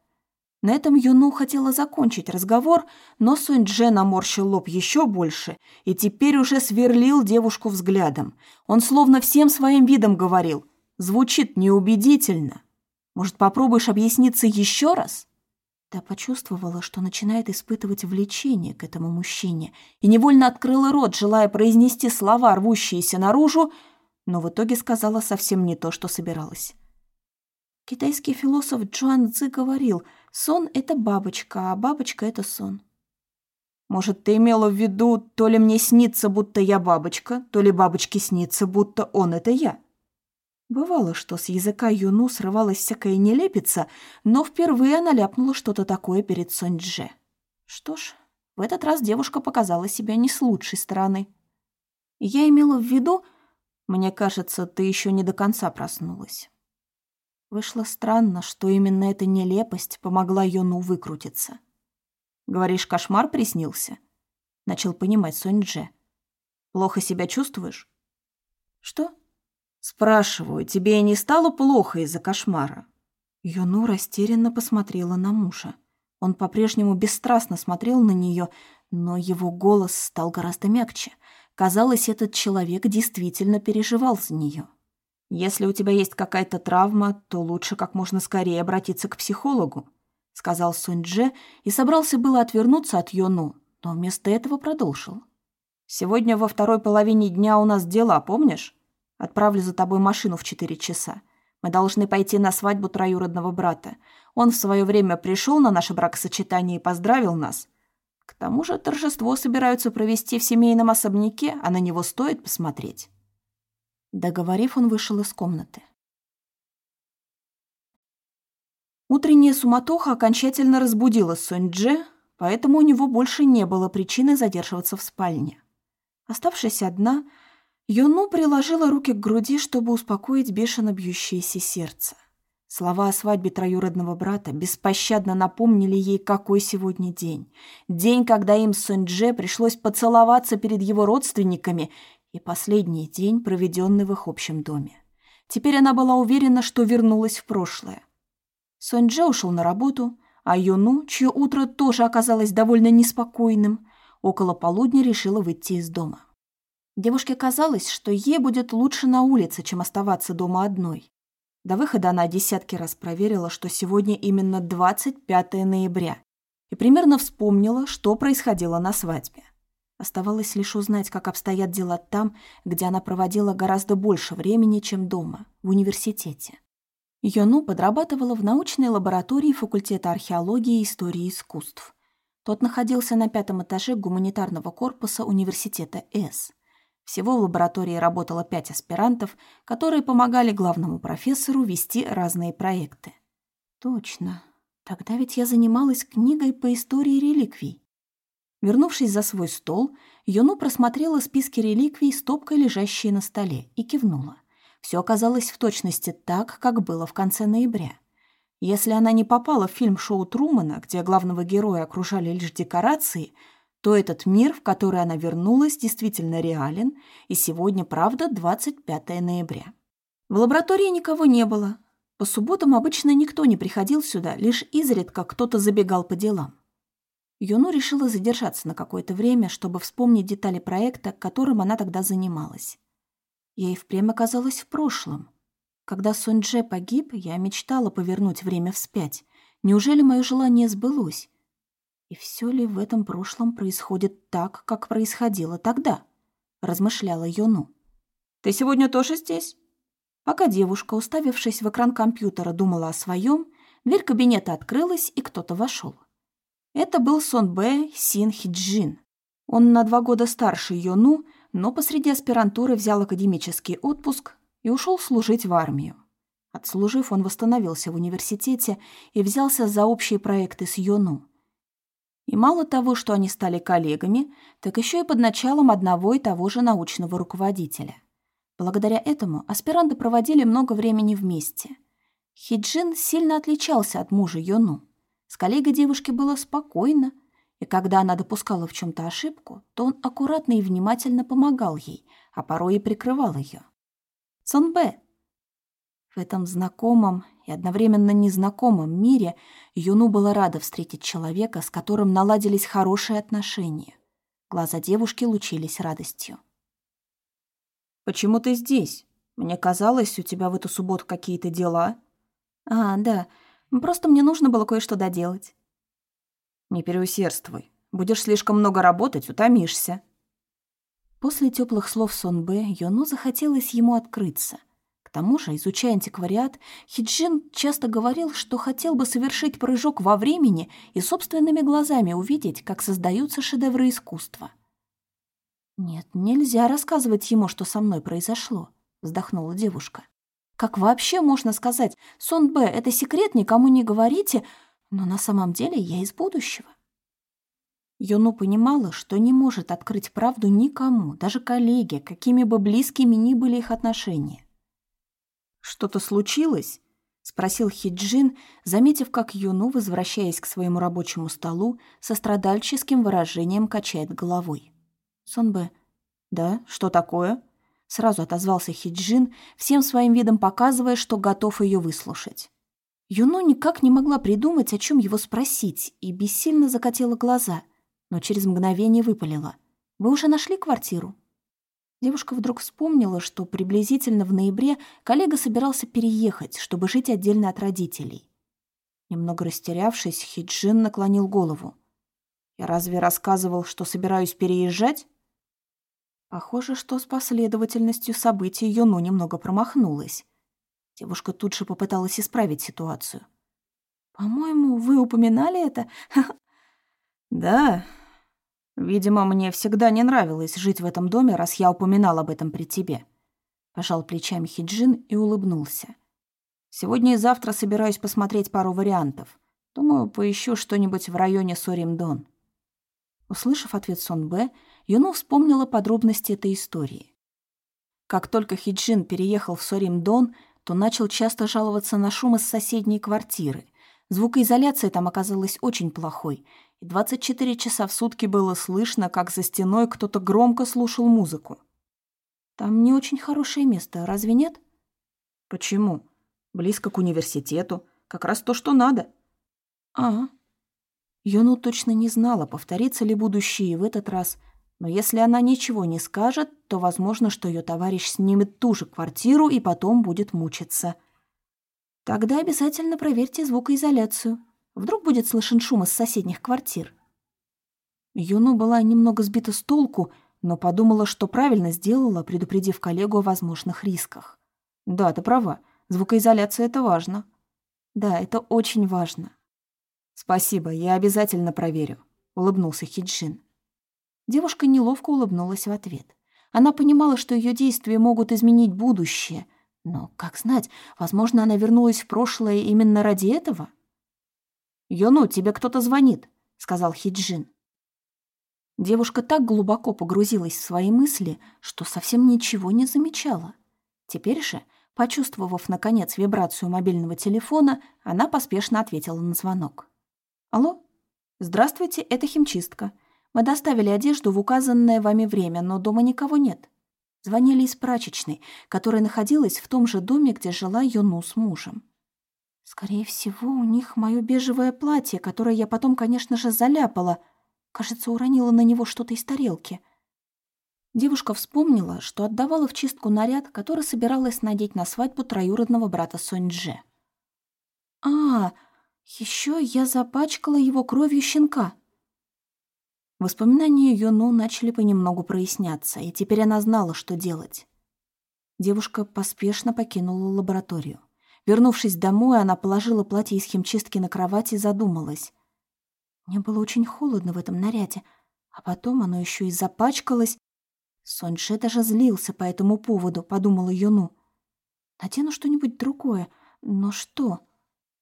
S1: На этом Юну хотела закончить разговор, но Сунь Дже наморщил лоб еще больше и теперь уже сверлил девушку взглядом. Он словно всем своим видом говорил. Звучит неубедительно. Может, попробуешь объясниться еще раз? Та почувствовала, что начинает испытывать влечение к этому мужчине, и невольно открыла рот, желая произнести слова, рвущиеся наружу, но в итоге сказала совсем не то, что собиралась. Китайский философ Джуан Цзы говорил, сон — это бабочка, а бабочка — это сон. Может, ты имела в виду, то ли мне снится, будто я бабочка, то ли бабочке снится, будто он — это я? Бывало, что с языка Юну срывалась всякая нелепица, но впервые она ляпнула что-то такое перед Сонь-Дже. Что ж, в этот раз девушка показала себя не с лучшей стороны. Я имела в виду... Мне кажется, ты еще не до конца проснулась. Вышло странно, что именно эта нелепость помогла Йону выкрутиться. «Говоришь, кошмар приснился?» Начал понимать Сонь-Дже. «Плохо себя чувствуешь?» «Что?» «Спрашиваю, тебе и не стало плохо из-за кошмара?» Юну растерянно посмотрела на мужа. Он по-прежнему бесстрастно смотрел на нее, но его голос стал гораздо мягче. Казалось, этот человек действительно переживал за нее. «Если у тебя есть какая-то травма, то лучше как можно скорее обратиться к психологу», сказал Сунь-Дже и собрался было отвернуться от Йону, но вместо этого продолжил. «Сегодня во второй половине дня у нас дела, помнишь? Отправлю за тобой машину в четыре часа. Мы должны пойти на свадьбу троюродного брата. Он в свое время пришел на наше бракосочетание и поздравил нас. К тому же торжество собираются провести в семейном особняке, а на него стоит посмотреть». Договорив, он вышел из комнаты. Утренняя суматоха окончательно разбудила Сонь-Дже, поэтому у него больше не было причины задерживаться в спальне. Оставшись одна, Юну приложила руки к груди, чтобы успокоить бешено бьющееся сердце. Слова о свадьбе троюродного брата беспощадно напомнили ей, какой сегодня день. День, когда им с Сонь-Дже пришлось поцеловаться перед его родственниками и последний день, проведенный в их общем доме.
S2: Теперь она была уверена, что вернулась в прошлое. Сонь-Дже ушел на работу, а Юну, чье утро тоже оказалось довольно неспокойным, около полудня решила выйти из дома. Девушке казалось, что ей будет лучше на улице, чем оставаться дома одной. До выхода она десятки раз проверила, что сегодня именно 25 ноября, и примерно вспомнила, что происходило на свадьбе. Оставалось лишь узнать, как обстоят дела там, где она проводила гораздо больше времени, чем дома, в университете. Йону подрабатывала в научной лаборатории факультета археологии и истории искусств. Тот находился на пятом этаже гуманитарного корпуса университета С. Всего в лаборатории работало пять аспирантов, которые помогали главному профессору вести разные проекты. Точно. Тогда ведь я занималась книгой по истории реликвий. Вернувшись за свой стол, Юну просмотрела списки реликвий, стопкой лежащие на столе, и кивнула. Все оказалось в точности так, как было в конце ноября. Если она не попала в фильм шоу Трумана, где главного героя окружали лишь декорации, то этот мир, в который она вернулась, действительно реален, и сегодня, правда, 25 ноября. В лаборатории никого не было. По субботам обычно никто не приходил сюда, лишь изредка кто-то забегал по делам. Юну решила задержаться на какое-то время, чтобы вспомнить детали проекта, которым она тогда занималась. И впрямь оказалась в прошлом. Когда Сонь-Дже погиб, я мечтала повернуть время вспять. Неужели мое желание сбылось? И все ли в этом прошлом происходит так, как происходило тогда? Размышляла Юну. «Ты сегодня тоже здесь?» Пока девушка, уставившись в экран компьютера, думала о своем, дверь кабинета открылась, и кто-то вошел. Это был Сон Бэ Син Хиджин. Он на два года старше Йону, но посреди аспирантуры взял академический отпуск и ушел служить в армию. Отслужив, он восстановился в университете и взялся за общие проекты с Йону. И мало того, что они стали коллегами, так еще и под началом одного и того же научного руководителя. Благодаря этому аспиранты проводили много времени вместе. Хиджин сильно отличался от мужа Йону. С коллегой девушки было спокойно, и когда она допускала в чем-то ошибку, то он аккуратно и внимательно помогал ей, а порой и прикрывал ее. Сонбе. В этом знакомом и одновременно незнакомом мире Юну была рада встретить человека, с которым наладились хорошие отношения. Глаза девушки лучились радостью. «Почему ты здесь? Мне казалось, у тебя в эту субботу какие-то дела». «А, да, просто мне нужно было кое-что доделать». «Не переусердствуй. Будешь слишком много работать, утомишься». После теплых слов Сон Б, Юну захотелось ему открыться — к тому же, изучая антиквариат, Хиджин часто говорил, что хотел бы совершить прыжок во времени и собственными глазами увидеть, как создаются шедевры искусства. «Нет, нельзя рассказывать ему, что со мной произошло», — вздохнула девушка. «Как вообще можно сказать, Сон Б, это секрет, никому не говорите, но на самом деле я из будущего?» Юну понимала, что не может открыть правду никому, даже коллеге, какими бы близкими ни были их отношения. «Что-то случилось?» — спросил Хиджин, заметив, как Юну, возвращаясь к своему рабочему столу, со страдальческим выражением качает головой. «Сонбе, да, что такое?» Сразу отозвался Хиджин, всем своим видом показывая, что готов ее выслушать. Юну никак не могла придумать, о чем его спросить, и бессильно закатила глаза, но через мгновение выпалила. «Вы уже нашли квартиру?» Девушка вдруг вспомнила, что приблизительно в ноябре коллега собирался переехать, чтобы жить отдельно от родителей. Немного растерявшись, Хиджин наклонил голову. «Я разве рассказывал, что собираюсь переезжать?» Похоже, что с последовательностью событий Юну немного промахнулась. Девушка тут же попыталась исправить ситуацию. «По-моему, вы упоминали это?» «Да, Видимо, мне всегда не нравилось жить в этом доме, раз я упоминал об этом при тебе. Пожал плечами Хиджин и улыбнулся. Сегодня и завтра собираюсь посмотреть пару вариантов. Думаю, поищу что-нибудь в районе Соримдон. Услышав ответ Сон Б, Юну вспомнила подробности этой истории. Как только Хиджин переехал в Соримдон, то начал часто жаловаться на шум из соседней квартиры. Звукоизоляция там оказалась очень плохой, и 24 часа в сутки было слышно, как за стеной кто-то громко слушал музыку. Там не очень хорошее место, разве нет? Почему? Близко к университету. Как раз то, что надо. А. Юну точно не знала, повторится ли будущее в этот раз, но если она ничего не скажет, то возможно, что ее товарищ снимет ту же квартиру и потом будет мучиться. Тогда обязательно проверьте звукоизоляцию. Вдруг будет слышен шум из соседних квартир. Юну была немного сбита с толку, но подумала, что правильно сделала, предупредив коллегу о возможных рисках. «Да, ты права. Звукоизоляция — это важно». «Да, это очень важно». «Спасибо, я обязательно проверю», — улыбнулся Хиджин. Девушка неловко улыбнулась в ответ. Она понимала, что ее действия могут изменить будущее, но, как знать, возможно, она вернулась в прошлое именно ради этого? «Йону, тебе кто-то звонит», — сказал Хиджин. Девушка так глубоко погрузилась в свои мысли, что совсем ничего не замечала. Теперь же, почувствовав, наконец, вибрацию мобильного телефона, она поспешно ответила на звонок. «Алло? Здравствуйте, это химчистка. Мы доставили одежду в указанное вами время, но дома никого нет». Звонили из прачечной, которая находилась в том же доме, где жила Юну с мужем. Скорее всего, у них мое бежевое платье, которое я потом, конечно же, заляпала. Кажется, уронила на него что-то из тарелки. Девушка вспомнила, что отдавала в чистку наряд, который собиралась надеть на свадьбу троюродного брата Соньдже. «А, еще я запачкала его кровью щенка». Воспоминания Юну начали понемногу проясняться, и теперь она знала, что делать. Девушка поспешно покинула лабораторию. Вернувшись домой, она положила платье из химчистки на кровать и задумалась. Мне было очень холодно в этом наряде, а потом оно еще и запачкалось. Соньше даже злился по этому поводу, подумала Юну. Надену что-нибудь другое, но что?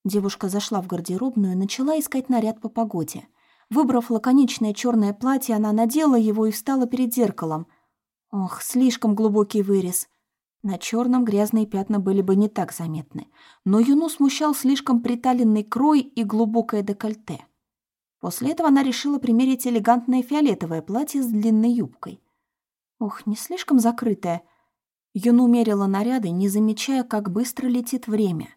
S2: Девушка зашла в гардеробную и начала искать наряд по погоде. Выбрав лаконичное черное платье, она надела его и встала перед зеркалом. Ох, слишком глубокий вырез. На черном грязные пятна были бы не так заметны, но Юну смущал слишком приталенный крой и глубокое декольте. После этого она решила примерить элегантное фиолетовое платье с длинной юбкой. Ох, не слишком закрытое. Юну мерила наряды, не замечая, как быстро летит время.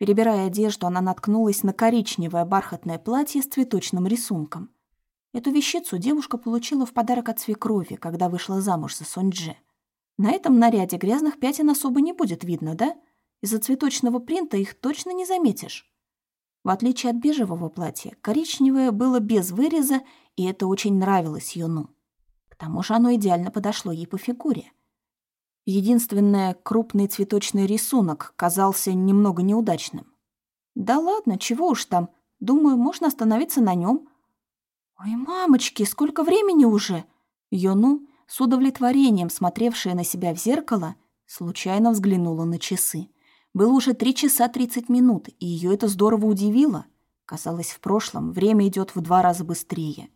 S2: Перебирая одежду, она наткнулась на коричневое бархатное платье с цветочным рисунком. Эту вещицу девушка получила в подарок от свекрови, когда вышла замуж за Сонджи. На этом наряде грязных пятен особо не будет видно, да? Из-за цветочного принта их точно не заметишь. В отличие от бежевого платья, коричневое было без выреза, и это очень нравилось Юну. К тому же оно идеально подошло ей по фигуре. Единственное, крупный цветочный рисунок казался немного неудачным. Да ладно, чего уж там. Думаю, можно остановиться на нем. Ой, мамочки, сколько времени уже? Юну с удовлетворением смотревшая на себя в зеркало, случайно взглянула на часы. Было уже три часа тридцать минут, и ее это здорово удивило. Казалось, в прошлом время идет в два раза быстрее.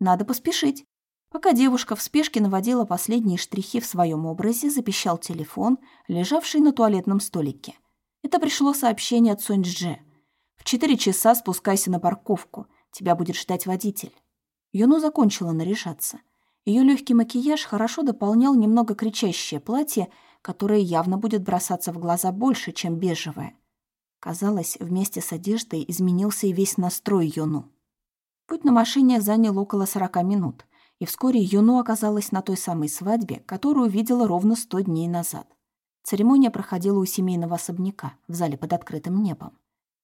S2: Надо поспешить. Пока девушка в спешке наводила последние штрихи в своем образе, запищал телефон, лежавший на туалетном столике. Это пришло сообщение от Сонь-Дже. «В четыре часа спускайся на парковку. Тебя будет ждать водитель». Юну закончила наряжаться. Ее легкий макияж хорошо дополнял немного кричащее платье, которое явно будет бросаться в глаза больше, чем бежевое. Казалось, вместе с одеждой изменился и весь настрой Юну. Путь на машине занял около 40 минут, и вскоре Юну оказалась на той самой свадьбе, которую видела ровно 100 дней назад. Церемония проходила у семейного особняка, в зале под открытым небом.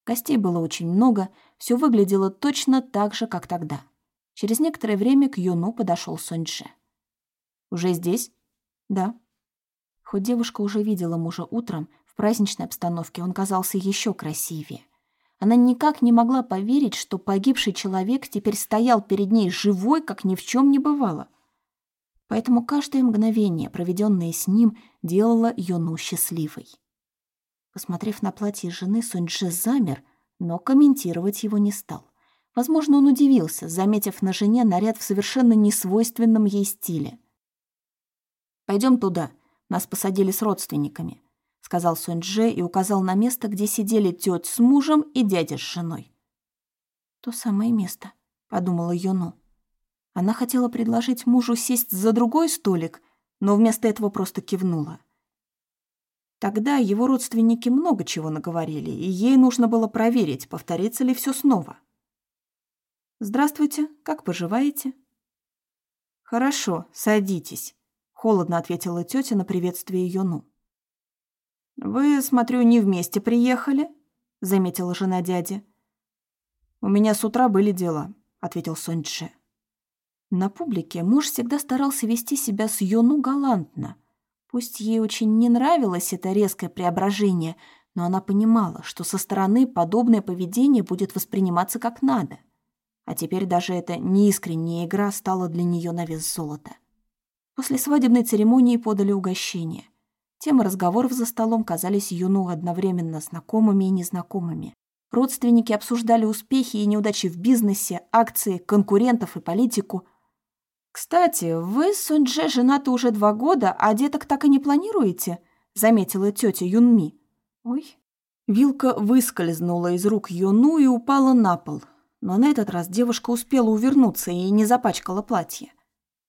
S2: Гостей было очень много, все выглядело точно так же, как тогда — Через некоторое время к Юну подошел Соньше. «Уже здесь?» «Да». Хоть девушка уже видела мужа утром, в праздничной обстановке он казался еще красивее. Она никак не могла поверить, что погибший человек теперь стоял перед ней живой, как ни в чем не бывало. Поэтому каждое мгновение, проведенное с ним, делало Юну счастливой. Посмотрев на платье жены, Суньджи замер, но комментировать его не стал. Возможно, он удивился, заметив на жене наряд в совершенно несвойственном ей стиле. Пойдем туда. Нас посадили с родственниками», — сказал Сунь-Дже и указал на место, где сидели тёть с мужем и дядя с женой. «То самое место», — подумала Юну. Она хотела предложить мужу сесть за другой столик, но вместо этого просто кивнула. Тогда его родственники много чего наговорили, и ей нужно было проверить, повторится ли все снова. «Здравствуйте, как поживаете?» «Хорошо, садитесь», — холодно ответила тетя на приветствие Юну. «Вы, смотрю, не вместе приехали?» — заметила жена дяди. «У меня с утра были дела», — ответил Соньчжи. На публике муж всегда старался вести себя с Юну галантно — Пусть ей очень не нравилось это резкое преображение, но она понимала, что со стороны подобное поведение будет восприниматься как надо. А теперь даже эта неискренняя игра стала для нее на вес золота. После свадебной церемонии подали угощение. Темы разговоров за столом казались Юну одновременно знакомыми и незнакомыми. Родственники обсуждали успехи и неудачи в бизнесе, акции, конкурентов и политику – «Кстати, вы с Суньдже женаты уже два года, а деток так и не планируете?» — заметила тетя Юнми. «Ой». Вилка выскользнула из рук Юну и упала на пол. Но на этот раз девушка успела увернуться и не запачкала платье.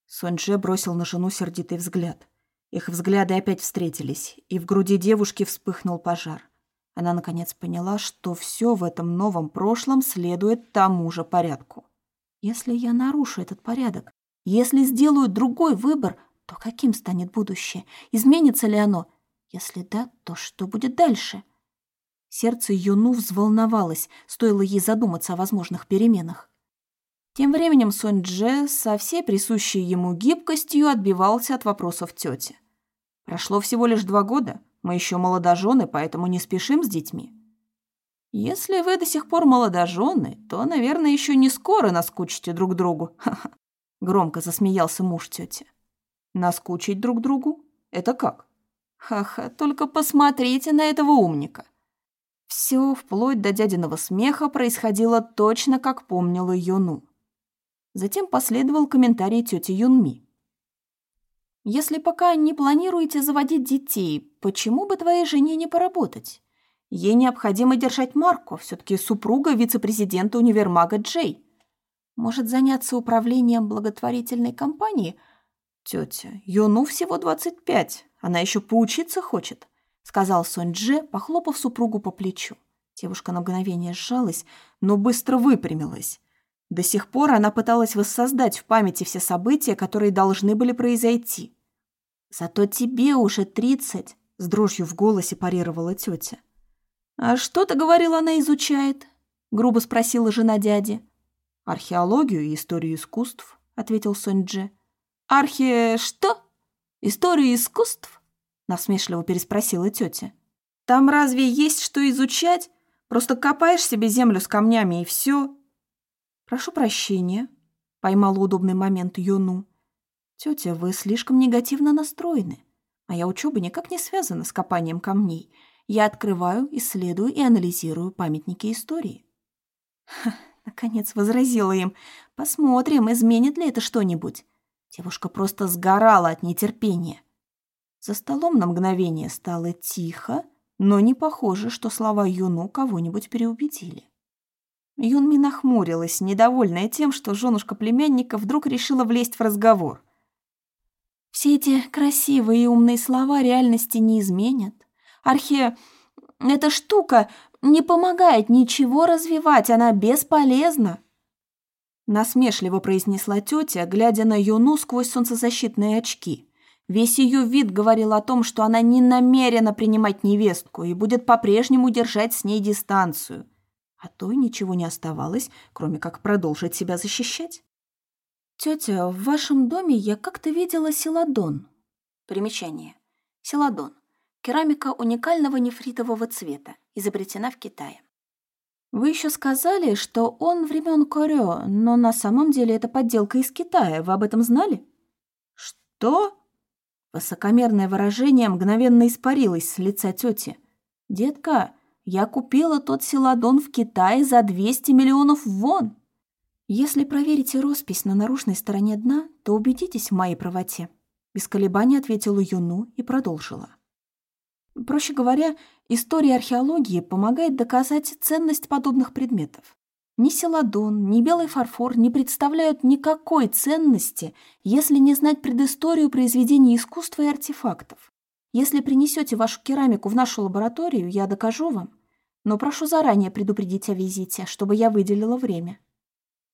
S2: Суньдже бросил на жену сердитый взгляд. Их взгляды опять встретились, и в груди девушки вспыхнул пожар. Она наконец поняла, что все в этом новом прошлом следует тому же порядку. «Если я нарушу этот порядок, если сделаю другой выбор, то каким станет будущее? Изменится ли оно? Если да, то что будет дальше? Сердце Юну взволновалось, стоило ей задуматься о возможных переменах. Тем временем Сонь Дже со всей присущей ему гибкостью отбивался от вопросов тети. «Прошло всего лишь два года, мы еще молодожены, поэтому не спешим с детьми». «Если вы до сих пор молодожены, то, наверное, еще не скоро наскучите друг другу. Громко засмеялся муж тети. Наскучить друг другу? Это как? Ха-ха, только посмотрите на этого умника. Все, вплоть до дядиного смеха, происходило точно, как помнила Юну. Затем последовал комментарий тети Юнми. «Если пока не планируете заводить детей, почему бы твоей жене не поработать? Ей необходимо держать марку, все таки супруга вице-президента универмага Джей. Может, заняться управлением благотворительной компании? Тетя, Юну всего 25, она еще поучиться хочет, сказал Сонь-Дже, похлопав супругу по плечу. Девушка на мгновение сжалась, но быстро выпрямилась. До сих пор она пыталась воссоздать в памяти все события, которые должны были произойти. «Зато тебе уже тридцать», — с дрожью в голосе парировала тетя. «А что ты говорила, она изучает?» — грубо спросила жена дяди. «Археологию и историю искусств», — ответил Сонь-Дже. «Архе... что? Историю искусств?» — насмешливо переспросила тетя. «Там разве есть что изучать? Просто копаешь себе землю с камнями и все. «Прошу прощения», — поймала удобный момент Юну. «Тетя, вы слишком негативно настроены. Моя учеба никак не связана с копанием камней. Я открываю, исследую и анализирую памятники истории». Ха, Наконец возразила им. «Посмотрим, изменит ли это что-нибудь». Девушка просто сгорала от нетерпения. За столом на мгновение стало тихо, но не похоже, что слова Юну кого-нибудь переубедили. Юнми нахмурилась, недовольная тем, что женушка племянника вдруг решила влезть в разговор. «Все эти красивые и умные слова реальности не изменят. Архе... Эта штука не помогает ничего развивать, она бесполезна. Насмешливо произнесла тетя, глядя на Юну сквозь солнцезащитные очки. Весь ее вид говорил о том, что она не намерена принимать невестку и будет по-прежнему держать с ней дистанцию. А то и ничего не оставалось, кроме как продолжить себя защищать. «Тетя, в вашем доме я как-то видела селадон». Примечание. Селадон. Керамика уникального нефритового цвета, изобретена в Китае. Вы еще сказали, что он времен Корё, но на самом деле это подделка из Китая. Вы об этом знали? Что? Высокомерное выражение мгновенно испарилось с лица тети. Детка, я купила тот селадон в Китае за 200 миллионов вон. Если проверите роспись на наружной стороне дна, то убедитесь в моей правоте. Без колебаний ответила Юну и продолжила. Проще говоря, история археологии помогает доказать ценность подобных предметов. Ни селадон, ни белый фарфор не представляют никакой ценности, если не знать предысторию произведений искусства и артефактов. Если принесете вашу керамику в нашу лабораторию, я докажу вам. Но прошу заранее предупредить о визите, чтобы я выделила время».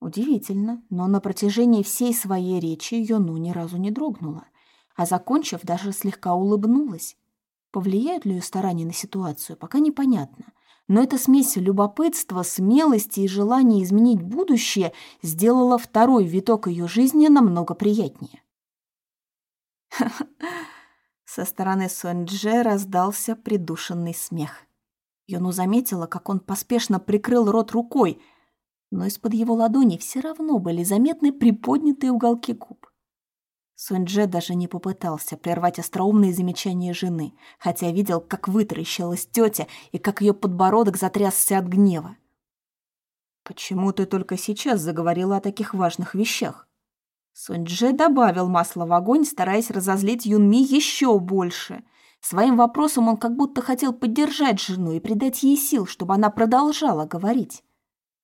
S2: Удивительно, но на протяжении всей своей речи Йону ни разу не дрогнула, а, закончив, даже слегка улыбнулась. Повлияют ли ее старания на ситуацию, пока непонятно. Но эта смесь любопытства, смелости и желания изменить будущее сделала второй виток ее жизни намного приятнее. Со стороны Суэндже раздался придушенный смех. Йону заметила, как он поспешно прикрыл рот рукой, но из-под его ладони все равно были заметны приподнятые уголки губ. Суньдже даже не попытался прервать остроумные замечания жены, хотя видел, как вытаращилась тетя и как ее подбородок затрясся от гнева. «Почему ты только сейчас заговорила о таких важных вещах?» Суньдже добавил масло в огонь, стараясь разозлить Юнми еще больше. Своим вопросом он как будто хотел поддержать жену и придать ей сил, чтобы она продолжала говорить.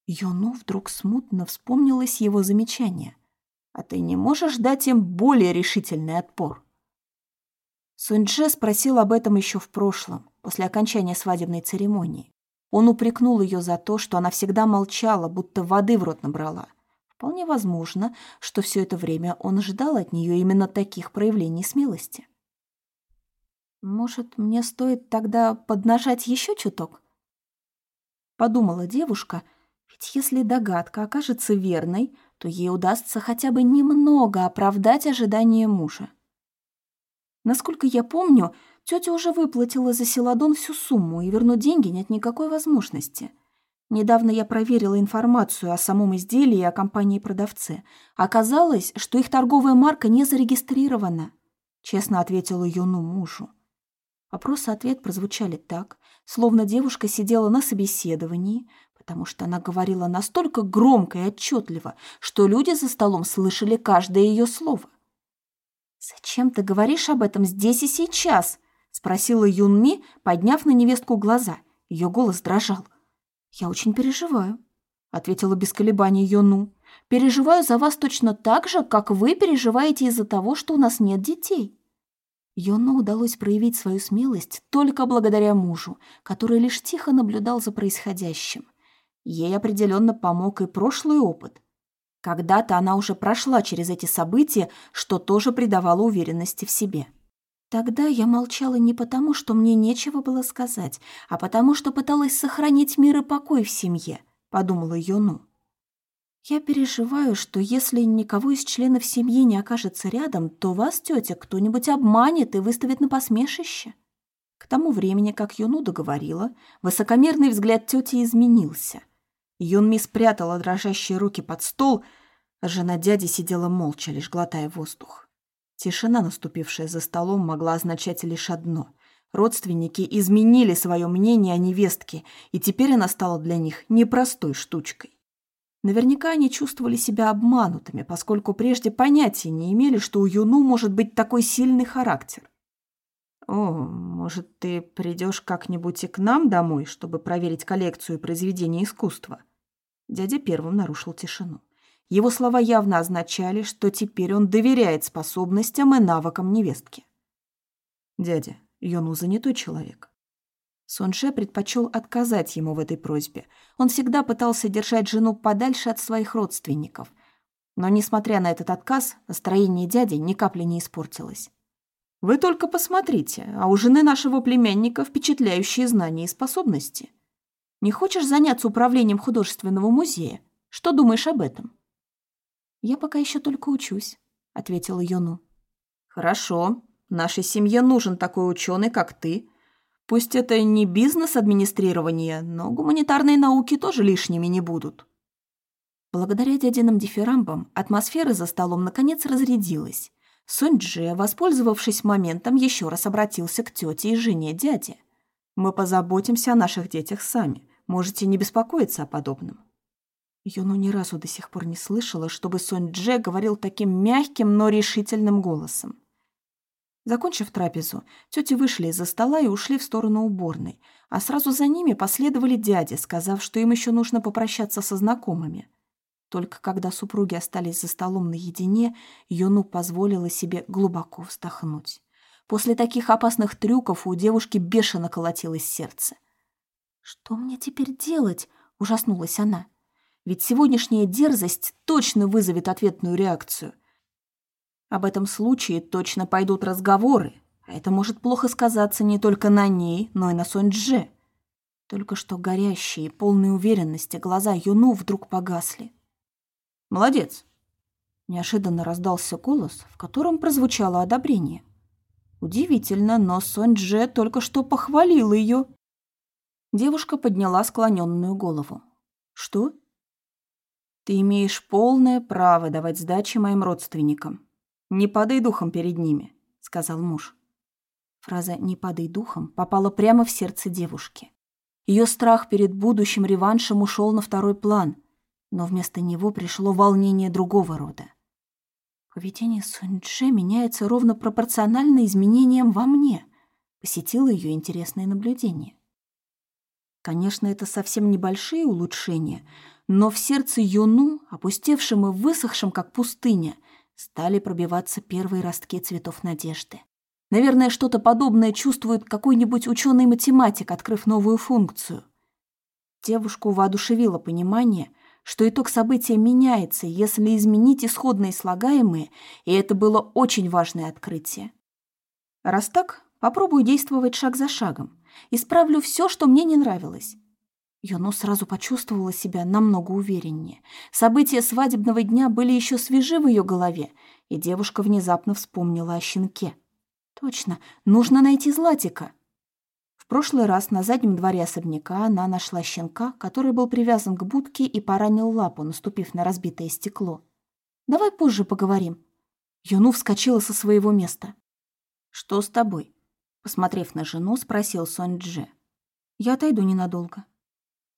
S2: Юну вдруг смутно вспомнилось его замечание. «А ты не можешь дать им более решительный отпор?» Суньдже спросил об этом еще в прошлом, после окончания свадебной церемонии. Он упрекнул ее за то, что она всегда молчала, будто воды в рот набрала. Вполне возможно, что все это время он ждал от нее именно таких проявлений смелости. «Может, мне стоит тогда поднажать еще чуток?» Подумала девушка — ведь если догадка окажется верной, то ей удастся хотя бы немного оправдать ожидания мужа. Насколько я помню, тетя уже выплатила за Селадон всю сумму, и вернуть деньги нет никакой возможности. Недавно я проверила информацию о самом изделии и о компании-продавце. Оказалось, что их торговая марка не зарегистрирована, честно ответила Юну мужу. Вопрос и ответ прозвучали так, словно девушка сидела на собеседовании, потому что она говорила настолько громко и отчетливо, что люди за столом слышали каждое ее слово. «Зачем ты говоришь об этом здесь и сейчас?» — спросила Юнми, подняв на невестку глаза. Ее голос дрожал. «Я очень переживаю», — ответила без колебаний Юну. «Переживаю за вас точно так же, как вы переживаете из-за того, что у нас нет детей». Йону удалось проявить свою смелость только благодаря мужу, который лишь тихо наблюдал за происходящим. Ей определенно помог и прошлый опыт. Когда-то она уже прошла через эти события, что тоже придавало уверенности в себе. Тогда я молчала не потому, что мне нечего было сказать, а потому, что пыталась сохранить мир и покой в семье, подумала Йону. Я переживаю, что если никого из членов семьи не окажется рядом, то вас, тетя, кто-нибудь обманет и выставит на посмешище. К тому времени, как Юну договорила, высокомерный взгляд тети изменился. Юнми спрятала дрожащие руки под стол, а жена дяди сидела молча, лишь глотая воздух. Тишина, наступившая за столом, могла означать лишь одно. Родственники изменили свое мнение о невестке, и теперь она стала для них непростой штучкой. Наверняка они чувствовали себя обманутыми, поскольку прежде понятия не имели, что у Юну может быть такой сильный характер. «О, может, ты придешь как-нибудь и к нам домой, чтобы проверить коллекцию произведений искусства?» Дядя первым нарушил тишину. Его слова явно означали, что теперь он доверяет способностям и навыкам невестки. «Дядя, Йону занятой человек». Сонше предпочел отказать ему в этой просьбе. Он всегда пытался держать жену подальше от своих родственников. Но, несмотря на этот отказ, настроение дяди ни капли не испортилось. «Вы только посмотрите, а у жены нашего племянника впечатляющие знания и способности. Не хочешь заняться управлением художественного музея? Что думаешь об этом?» «Я пока еще только учусь», — ответила Йону. «Хорошо. Нашей семье нужен такой ученый, как ты. Пусть это не бизнес-администрирование, но гуманитарные науки тоже лишними не будут». Благодаря дядиным дифирамбам атмосфера за столом наконец разрядилась. Сунь-Дже, воспользовавшись моментом, еще раз обратился к тете и жене дяди. «Мы позаботимся о наших детях сами. Можете не беспокоиться о подобном». Юну ни разу до сих пор не слышала, чтобы Сонь Дже говорил таким мягким, но решительным голосом. Закончив трапезу, тети вышли из-за стола и ушли в сторону уборной, а сразу за ними последовали дяди, сказав, что им еще нужно попрощаться со знакомыми. Только когда супруги остались за столом наедине, Юну позволила себе глубоко вздохнуть. После таких опасных трюков у девушки бешено колотилось сердце. «Что мне теперь делать?» — ужаснулась она. «Ведь сегодняшняя дерзость точно вызовет ответную реакцию. Об этом случае точно пойдут разговоры, а это может плохо сказаться не только на ней, но и на Сонь-Дже». Только что горящие, полные уверенности глаза Юну вдруг погасли.
S1: «Молодец!»
S2: Неожиданно раздался голос, в котором прозвучало одобрение. Удивительно, но Сонь Дже только что похвалил ее. Девушка подняла склоненную голову. «Что?» «Ты имеешь полное право давать сдачи моим родственникам. Не падай духом перед ними», — сказал муж. Фраза «не падай духом» попала прямо в сердце девушки. Ее страх перед будущим реваншем ушел на второй план, но вместо него пришло волнение другого рода. Поведение Сунь-Дже меняется ровно пропорционально изменениям во мне, посетило ее интересное наблюдение. Конечно, это совсем небольшие улучшения, но в сердце Юну, опустевшем и высохшем, как пустыня, стали пробиваться первые ростки цветов надежды. Наверное, что-то подобное чувствует какой-нибудь ученый-математик, открыв новую функцию. Девушку воодушевило понимание, что итог события меняется, если изменить исходные слагаемые, и это было очень важное открытие. Раз так, попробую действовать шаг за шагом. Исправлю все, что мне не нравилось. Юну сразу почувствовала себя намного увереннее. События свадебного дня были еще свежи в ее голове, и девушка внезапно вспомнила о щенке. Точно, нужно найти Златика. В прошлый раз на заднем дворе особняка она нашла щенка, который был привязан к будке и поранил лапу, наступив на разбитое стекло. «Давай позже поговорим». Юну вскочила со своего места. «Что с тобой?» Посмотрев на жену, спросил Сонь Дже. «Я отойду ненадолго».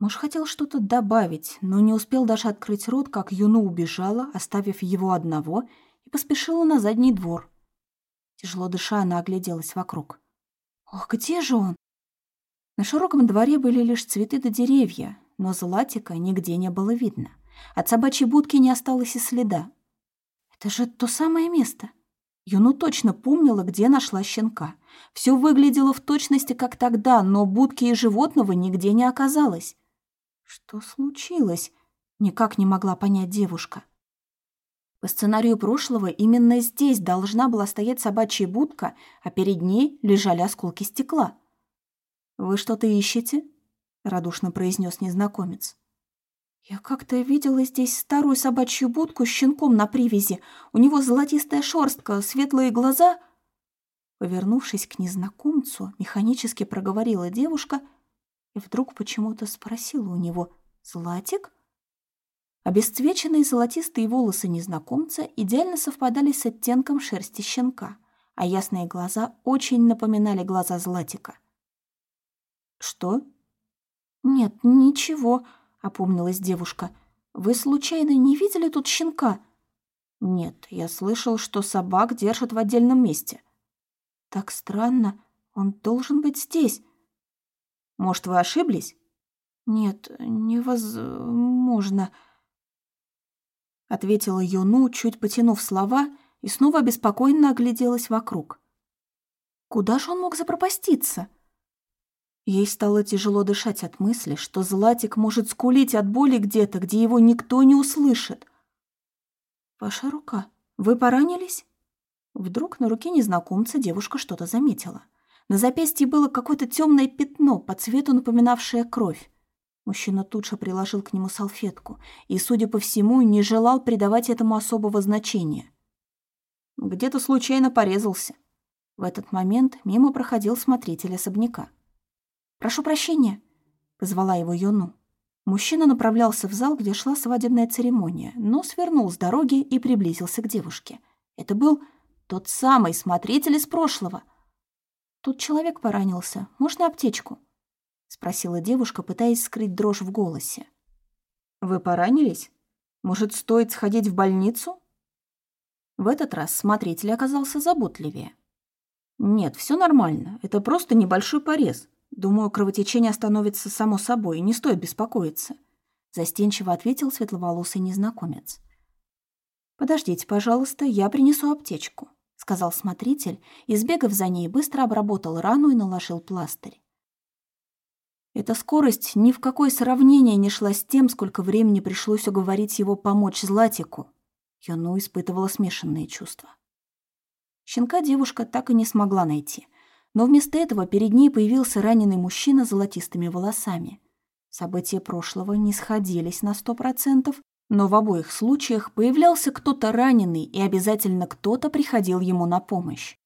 S2: Муж хотел что-то добавить, но не успел даже открыть рот, как Юну убежала, оставив его одного, и поспешила на задний двор. Тяжело дыша, она огляделась вокруг. «Ох, где же он?» На широком дворе были лишь цветы да деревья, но Златика нигде не было видно. От собачьей будки не осталось и следа. Это же то самое место. Юну точно помнила, где нашла щенка. Все выглядело в точности, как тогда, но будки и животного нигде не оказалось. Что случилось? Никак не могла понять девушка. По сценарию прошлого именно здесь должна была стоять собачья будка, а перед ней лежали осколки стекла. «Вы что-то ищете?» — радушно произнес незнакомец. «Я как-то видела здесь старую собачью будку с щенком на привязи. У него золотистая шерстка, светлые глаза...» Повернувшись к незнакомцу, механически проговорила девушка и вдруг почему-то спросила у него «Златик?» Обесцвеченные золотистые волосы незнакомца идеально совпадали с оттенком шерсти щенка, а ясные глаза очень напоминали глаза Златика. «Что?» «Нет, ничего», — опомнилась девушка. «Вы случайно не видели тут щенка?» «Нет, я слышал, что собак держат в отдельном месте». «Так странно. Он должен быть здесь». «Может, вы ошиблись?» «Нет, невозможно», ответила Юну, чуть потянув слова, и снова обеспокоенно огляделась вокруг. Куда же он мог запропаститься? Ей стало тяжело дышать от мысли, что Златик может скулить от боли где-то, где его никто не услышит. «Ваша рука. Вы поранились?» Вдруг на руке незнакомца девушка что-то заметила. На запястье было какое-то темное пятно, по цвету напоминавшее кровь. Мужчина тут же приложил к нему салфетку и, судя по всему, не желал придавать этому особого значения. Где-то случайно порезался. В этот момент мимо проходил смотритель особняка. «Прошу прощения», — позвала его Йону. Мужчина направлялся в зал, где шла свадебная церемония, но свернул с дороги и приблизился к девушке. Это был тот самый смотритель из прошлого. Тут человек поранился. Можно аптечку? — спросила девушка, пытаясь скрыть дрожь в голосе. «Вы поранились? Может, стоит сходить в больницу?» В этот раз смотритель оказался заботливее. «Нет, все нормально. Это просто небольшой порез. Думаю, кровотечение остановится само собой, не стоит беспокоиться», — застенчиво ответил светловолосый незнакомец. «Подождите, пожалуйста, я принесу аптечку», — сказал смотритель, и, сбегав за ней, быстро обработал рану и наложил пластырь. Эта скорость ни в какое сравнение не шла с тем, сколько времени пришлось уговорить его помочь Златику. Юну испытывала смешанные чувства. Щенка девушка так и не смогла найти, но вместо этого перед ней появился раненый мужчина с золотистыми волосами. События прошлого не сходились на сто процентов, но в обоих случаях появлялся кто-то раненый, и обязательно кто-то приходил ему на помощь.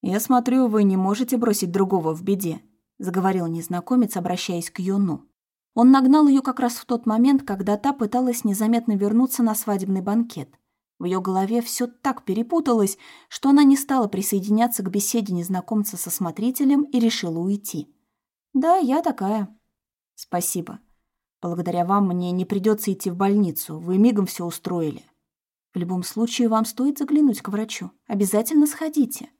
S2: «Я смотрю, вы не можете бросить другого в беде», заговорил незнакомец, обращаясь к Юну. Он нагнал ее как раз в тот момент, когда та пыталась незаметно вернуться на свадебный банкет. В ее голове все так перепуталось, что она не стала присоединяться к беседе незнакомца со смотрителем и решила уйти. «Да, я такая». «Спасибо. Благодаря вам мне не придется идти в больницу, вы мигом все устроили. В любом случае, вам стоит заглянуть к врачу. Обязательно сходите».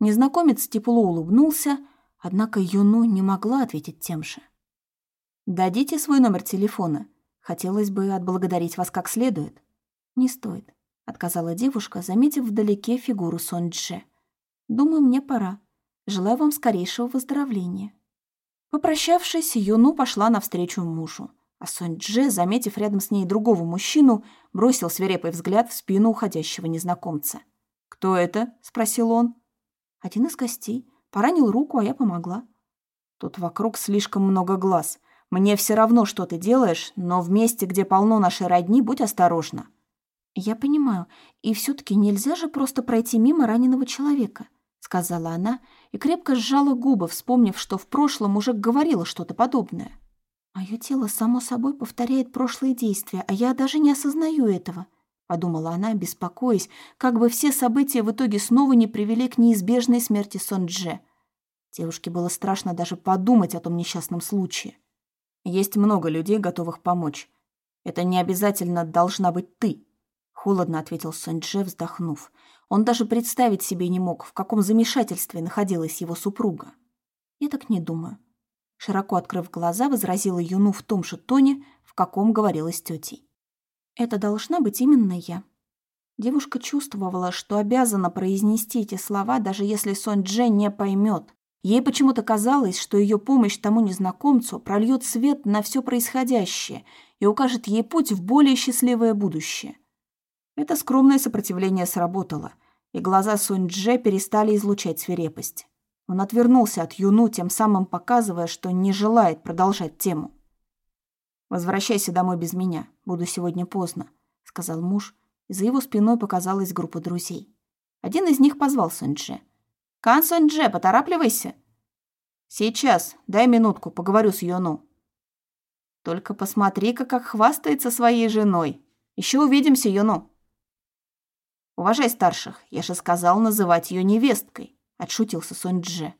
S2: Незнакомец тепло улыбнулся, Однако Юну не могла ответить тем же. «Дадите свой номер телефона. Хотелось бы отблагодарить вас как следует». «Не стоит», — отказала девушка, заметив вдалеке фигуру Сон Дже. «Думаю, мне пора. Желаю вам скорейшего выздоровления». Попрощавшись, Юну пошла навстречу мужу, а Сон Дже, заметив рядом с ней другого мужчину, бросил свирепый взгляд в спину уходящего незнакомца. «Кто это?» — спросил он. «Один из гостей. Поранил руку, а я помогла. Тут вокруг слишком много глаз. Мне все равно, что ты делаешь, но в месте, где полно нашей родни, будь осторожна. Я понимаю, и все таки нельзя же просто пройти мимо раненого человека, сказала она и крепко сжала губы, вспомнив, что в прошлом уже говорила что-то подобное. Мое тело само собой повторяет прошлые действия, а я даже не осознаю этого. — подумала она, беспокоясь, как бы все события в итоге снова не привели к неизбежной смерти Сон-Дже. Девушке было страшно даже подумать о том несчастном случае. «Есть много людей, готовых помочь. Это не обязательно должна быть ты», — холодно ответил Сон-Дже, вздохнув. Он даже представить себе не мог, в каком замешательстве находилась его супруга. «Я так не думаю». Широко открыв глаза, возразила Юну в том же тоне, в каком говорила с тетей. Это должна быть именно я. Девушка чувствовала, что обязана произнести эти слова, даже если Сон Джен не поймет. Ей почему-то казалось, что ее помощь тому незнакомцу прольет свет на все происходящее и укажет ей путь в более счастливое будущее. Это скромное сопротивление сработало, и глаза Сон Дже перестали излучать свирепость. Он отвернулся от Юну, тем самым показывая, что не желает продолжать тему. «Возвращайся домой без меня. Буду сегодня поздно», — сказал муж, за его спиной показалась группа друзей. Один из них позвал Суньдже. «Кан Суньдже, поторапливайся!» «Сейчас, дай минутку, поговорю с Йону». «Только посмотри-ка, как хвастается своей женой. Еще увидимся, Йону». «Уважай старших, я же сказал называть ее невесткой», — отшутился Суньдже.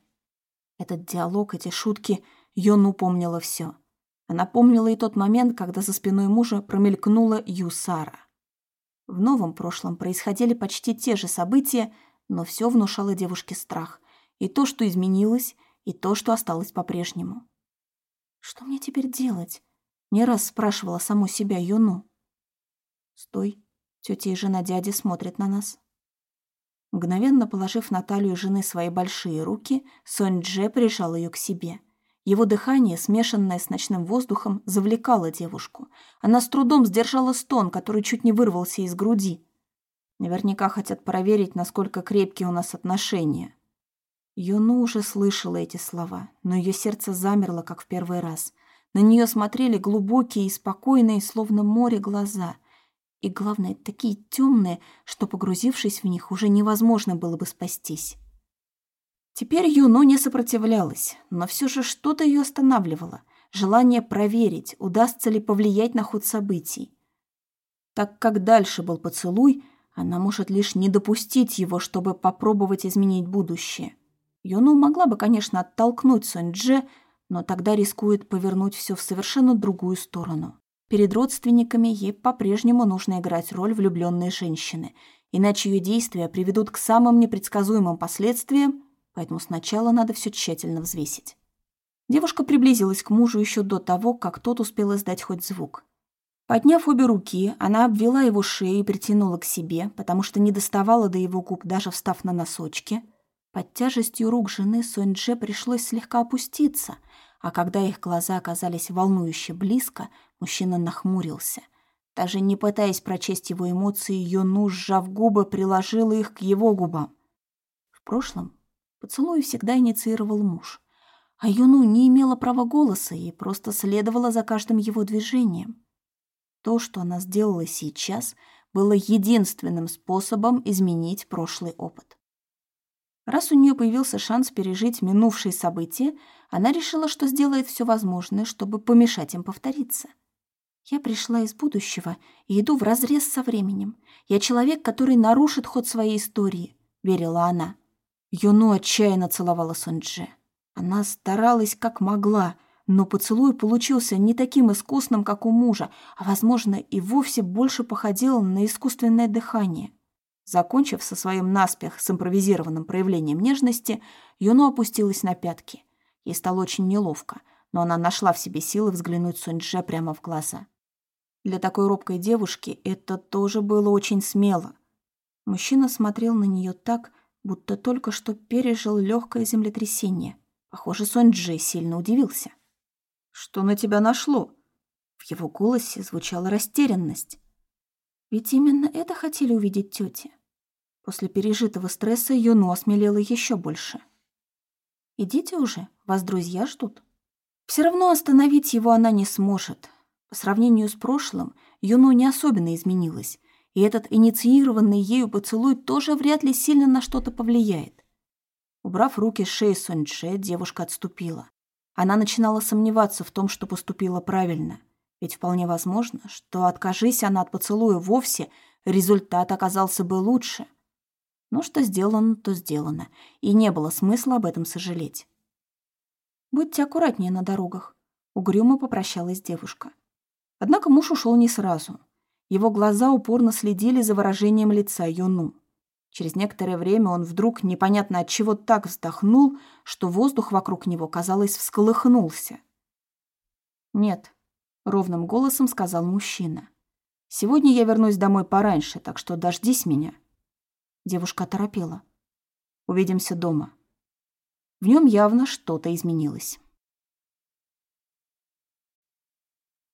S2: Этот диалог, эти шутки, Йону помнила все. Она помнила и тот момент, когда за спиной мужа промелькнула Юсара. В новом прошлом происходили почти те же события, но все внушало девушке страх. И то, что изменилось, и то, что осталось по-прежнему. «Что мне теперь делать?» — не раз спрашивала саму себя Юну. «Стой, тетя и жена дяди смотрят на нас». Мгновенно положив на талию жены свои большие руки, Сонь Дже прижал ее к себе — его дыхание, смешанное с ночным воздухом, завлекало девушку. Она с трудом сдержала стон, который чуть не вырвался из груди. Наверняка хотят проверить, насколько крепкие у нас отношения. Юну уже слышала эти слова, но ее сердце замерло, как в первый раз. На нее смотрели глубокие и спокойные, словно море, глаза. И, главное, такие темные, что, погрузившись в них, уже невозможно было бы спастись. Теперь Юно не сопротивлялась, но все же что-то ее останавливало. Желание проверить, удастся ли повлиять на ход событий. Так как дальше был поцелуй, она может лишь не допустить его, чтобы попробовать изменить будущее. Юну могла бы, конечно, оттолкнуть Сонь-Дже, но тогда рискует повернуть все в совершенно другую сторону. Перед родственниками ей по-прежнему нужно играть роль влюбленной женщины, иначе ее действия приведут к самым непредсказуемым последствиям поэтому сначала надо все тщательно взвесить. Девушка приблизилась к мужу еще до того, как тот успел издать хоть звук. Подняв обе руки, она обвела его шею и притянула к себе, потому что не доставала до его губ, даже встав на носочки. Под тяжестью рук жены Сонь-Дже пришлось слегка опуститься, а когда их глаза оказались волнующе близко, мужчина нахмурился. Даже не пытаясь прочесть его эмоции, Йону, сжав губы, приложила их к его губам. В прошлом поцелуй всегда инициировал муж, а Юну не имела права голоса и просто следовала за каждым его движением. То, что она сделала сейчас, было единственным способом изменить прошлый опыт. Раз у нее появился шанс пережить минувшие события, она решила, что сделает все возможное, чтобы помешать им повториться. Я пришла из будущего и иду вразрез со временем. Я человек, который нарушит ход своей истории, верила она. Юну отчаянно целовала Сунджи. Она старалась как могла, но поцелуй получился не таким искусным, как у мужа, а, возможно, и вовсе больше походил на искусственное дыхание. Закончив со своим наспех с импровизированным проявлением нежности, Юно опустилась на пятки. Ей стало очень неловко, но она нашла в себе силы взглянуть Суньдже прямо в глаза. Для такой робкой девушки это тоже было очень смело. Мужчина смотрел на нее так, будто только что пережил легкое землетрясение. Похоже, Суньджи сильно удивился. Что на тебя нашло?» В его голосе звучала растерянность. Ведь именно это хотели увидеть тети. После пережитого стресса Юну осмелела еще больше. «Идите уже, вас друзья ждут». Все равно остановить его она не сможет. По сравнению с прошлым, Юну не особенно изменилась, и этот инициированный ею поцелуй тоже вряд ли сильно на что-то повлияет. Убрав руки с шеи Соньче, девушка отступила. Она начинала сомневаться в том, что поступила правильно. Ведь вполне возможно, что откажись она от поцелуя вовсе, результат оказался бы лучше. Но что сделано, то сделано, и не было смысла об этом сожалеть. «Будьте аккуратнее на дорогах», — угрюмо попрощалась девушка. Однако муж ушел не сразу. Его глаза упорно следили за выражением лица Юну. Через некоторое время он вдруг непонятно от чего так вздохнул, что воздух вокруг него, казалось, всколыхнулся. «Нет», — ровным голосом сказал мужчина. «Сегодня я вернусь домой пораньше, так что дождись меня». Девушка торопела. «Увидимся дома». В нем явно что-то изменилось.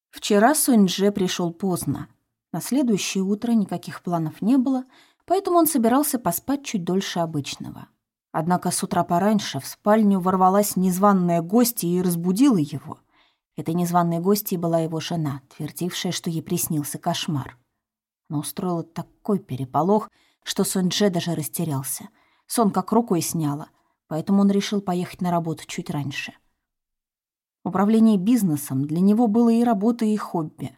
S2: Вчера Соньдже пришел поздно. На следующее утро никаких планов не было — поэтому он собирался поспать чуть дольше обычного. Однако с утра пораньше в спальню ворвалась незваная гостья и разбудила его. Этой незваной гостьей была его жена, твердившая, что ей приснился кошмар. Она устроила такой переполох, что Сонь-Дже даже растерялся. Сон как рукой сняло, поэтому он решил поехать на работу чуть раньше. Управление бизнесом для него было и работа, и хобби.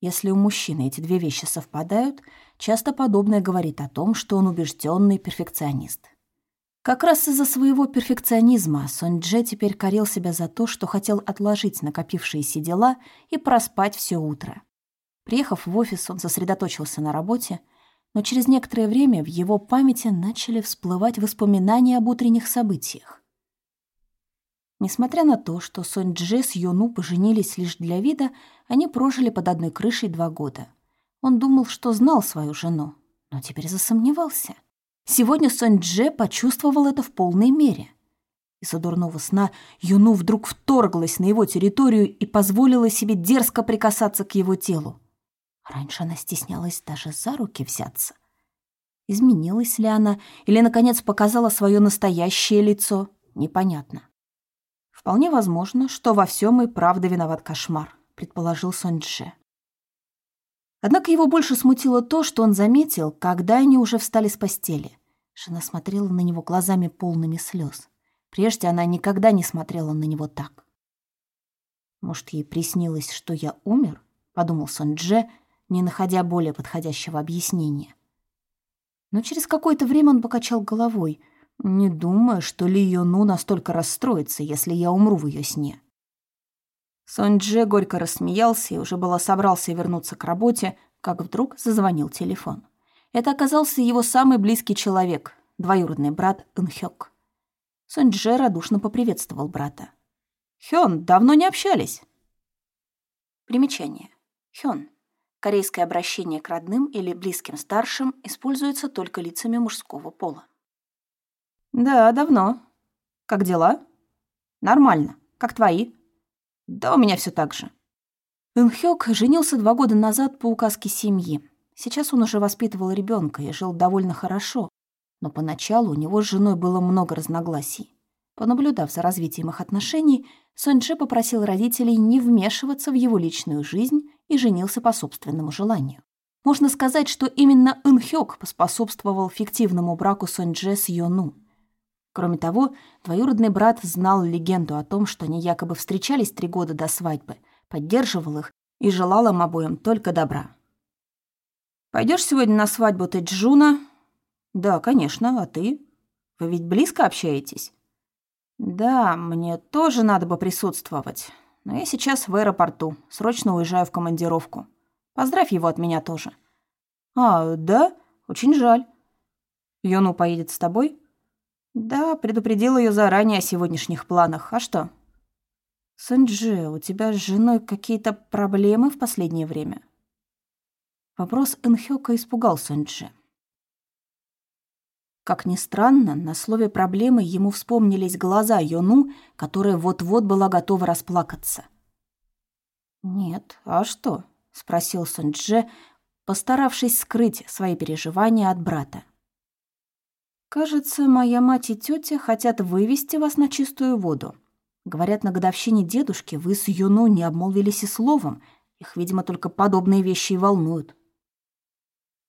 S2: Если у мужчины эти две вещи совпадают, часто подобное говорит о том, что он убежденный перфекционист. Как раз из-за своего перфекционизма Сон Дже теперь корил себя за то, что хотел отложить накопившиеся дела и проспать все утро. Приехав в офис, он сосредоточился на работе, но через некоторое время в его памяти начали всплывать воспоминания об утренних событиях. Несмотря на то, что Сонь Дже с Йону поженились лишь для вида, они прожили под одной крышей два года. Он думал, что знал свою жену, но теперь засомневался. Сегодня Сонь Дже почувствовал это в полной мере. Из-за дурного сна Юну вдруг вторглась на его территорию и позволила себе дерзко прикасаться к его телу. Раньше она стеснялась даже за руки взяться. Изменилась ли она или, наконец, показала свое настоящее лицо, непонятно. Вполне возможно, что во всем и правда виноват кошмар, предположил Соньдже. Однако его больше смутило то, что он заметил, когда они уже встали с постели. Жена смотрела на него глазами полными слез. Прежде она никогда не смотрела на него так. «Может, ей приснилось, что я умер?» — подумал Соньдже, не находя более подходящего объяснения. Но через какое-то время он покачал головой — не думаю, что Ли Юну настолько расстроится, если я умру в ее сне. Сон Дже горько рассмеялся и уже было собрался вернуться к работе, как вдруг зазвонил телефон. Это оказался его самый близкий человек, двоюродный брат Инхёк. Сон Дже радушно поприветствовал брата. «Хён, давно не общались». Примечание. Хён
S1: Корейское обращение к родным или близким старшим используется только лицами мужского пола.
S2: «Да, давно. Как дела?» «Нормально. Как твои?» «Да у меня все так же». Инхёк женился два года назад по указке семьи. Сейчас он уже воспитывал ребенка и жил довольно хорошо, но поначалу у него с женой было много разногласий. Понаблюдав за развитием их отношений, Соньчжи попросил родителей не вмешиваться в его личную жизнь и женился по собственному желанию. Можно сказать, что именно Инхёк поспособствовал фиктивному браку Соньчжи с Йону. Кроме того, двоюродный брат знал легенду о том, что они якобы встречались три года до свадьбы, поддерживал их и желал им обоим только добра. Пойдешь сегодня на свадьбу Тэджуна?» «Да, конечно. А ты? Вы ведь близко общаетесь?» «Да, мне тоже надо бы присутствовать. Но я сейчас в аэропорту. Срочно уезжаю в командировку. Поздравь его от меня тоже». «А, да? Очень жаль. Йону поедет с тобой?» «Да, предупредил ее заранее о сегодняшних планах. А что?» «Сэнджи, у тебя с женой какие-то проблемы в последнее время?» Вопрос Энхёка испугал Сэнджи. Как ни странно, на слове «проблемы» ему вспомнились глаза Йону, которая вот-вот была готова расплакаться. «Нет, а что?» — спросил Сунь-Дже, постаравшись скрыть свои переживания от брата. «Кажется, моя мать и тетя хотят вывести вас на чистую воду. Говорят, на годовщине дедушки вы с Юну не обмолвились и словом. Их, видимо, только подобные вещи и волнуют».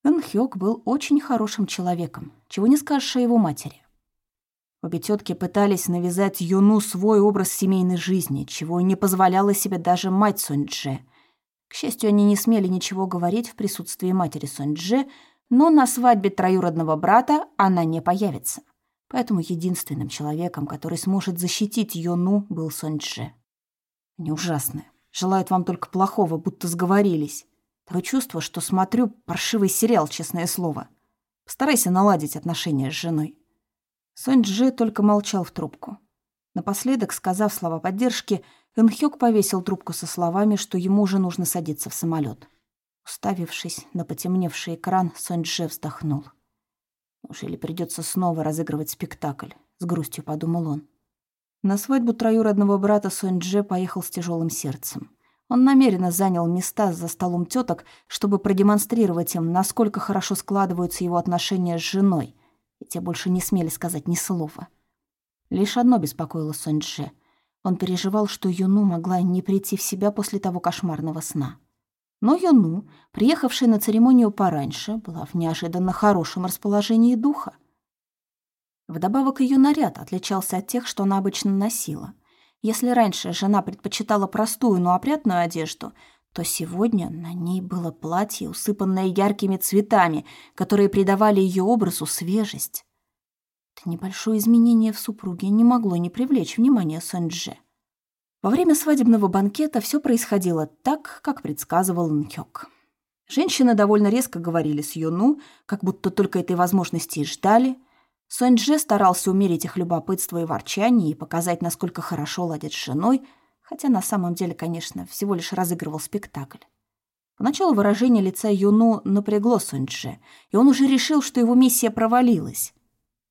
S2: Эн Хёк был очень хорошим человеком, чего не скажешь о его матери. Обе тетки пытались навязать Юну свой образ семейной жизни, чего не позволяла себе даже мать Сонь-Дже. К счастью, они не смели ничего говорить в присутствии матери Сонь-Дже, но на свадьбе троюродного брата она не появится. Поэтому единственным человеком, который сможет защитить Юну, был Сонь-Дже. Они ужасные. Желают вам только плохого, будто сговорились. Такое чувство, что смотрю паршивый сериал, честное слово. Постарайся наладить отношения с женой. Сонь Джи только молчал в трубку. Напоследок, сказав слова поддержки, Энхёк повесил трубку со словами, что ему уже нужно садиться в самолет. Уставившись на потемневший экран, Сонь Джи вздохнул. «Неужели придется снова разыгрывать спектакль?» — с грустью подумал он. На свадьбу троюродного брата Сонь Дже поехал с тяжелым сердцем. Он намеренно занял места за столом теток, чтобы продемонстрировать им, насколько хорошо складываются его отношения с женой, и те больше не смели сказать ни слова. Лишь одно беспокоило Соньдже. Он переживал, что Юну могла не прийти в себя после того кошмарного сна. Но Юну, приехавшая на церемонию пораньше, была в неожиданно хорошем расположении духа. Вдобавок ее наряд отличался от тех, что она обычно носила — если раньше жена предпочитала простую, но опрятную одежду, то сегодня на ней было платье, усыпанное яркими цветами, которые придавали ее образу свежесть. Это небольшое изменение в супруге не могло не привлечь внимания Сэнджи. Во время свадебного банкета все происходило так, как предсказывал Нхёк. Женщины довольно резко говорили с Юну, как будто только этой возможности и ждали — Соньдже старался умерить их любопытство и ворчание и показать, насколько хорошо ладит с женой, хотя на самом деле, конечно, всего лишь разыгрывал спектакль. Поначалу выражение лица Юну напрягло Соньдже, и он уже решил, что его миссия провалилась.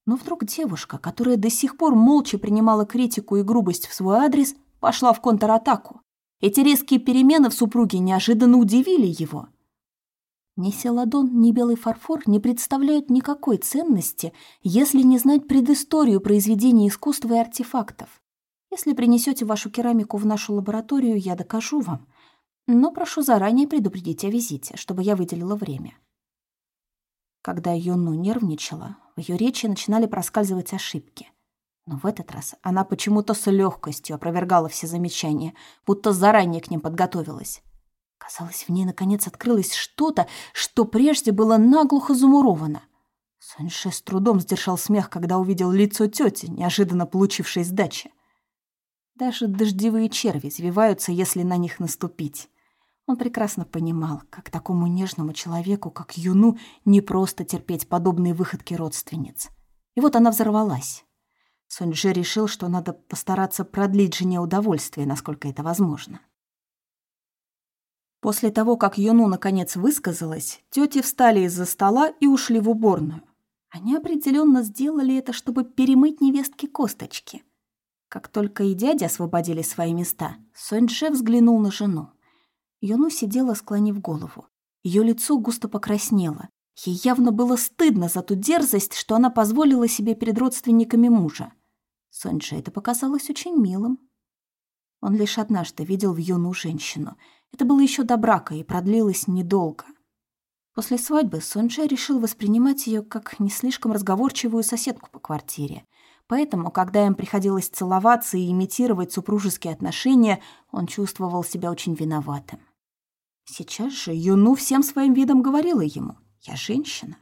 S2: Но вдруг девушка, которая до сих пор молча принимала критику и грубость в свой адрес, пошла в контратаку. Эти резкие перемены в супруге неожиданно удивили его — ни селадон, ни белый фарфор не представляют никакой ценности, если не знать предысторию произведений искусства и артефактов. Если принесете вашу керамику в нашу лабораторию, я докажу вам. Но прошу заранее предупредить о визите, чтобы я выделила время. Когда Юну нервничала, в ее речи начинали проскальзывать ошибки. Но в этот раз она почему-то с легкостью опровергала все замечания, будто заранее к ним подготовилась. Казалось, в ней наконец открылось что-то, что прежде было наглухо замуровано. Соньше с трудом сдержал смех, когда увидел лицо тети, неожиданно получившей сдачи. Даже дождевые черви извиваются, если на них наступить. Он прекрасно понимал, как такому нежному человеку, как Юну, не просто терпеть подобные выходки родственниц. И вот она взорвалась. Соньже решил, что надо постараться продлить жене удовольствие, насколько это возможно. После того, как Юну наконец высказалась, тети встали из-за стола и ушли в уборную. Они определенно сделали это, чтобы перемыть невестке косточки. Как только и дядя освободили свои места, Соньше взглянул на жену. Юну сидела, склонив голову. Ее лицо густо покраснело. Ей явно было стыдно за ту дерзость, что она позволила себе перед родственниками мужа. Соньше это показалось очень милым. Он лишь однажды видел в Юну женщину. Это было еще до брака и продлилось недолго. После свадьбы Сонже решил воспринимать ее как не слишком разговорчивую соседку по квартире. Поэтому, когда им приходилось целоваться и имитировать супружеские отношения, он чувствовал себя очень виноватым. Сейчас же Юну всем своим видом говорила ему «Я женщина».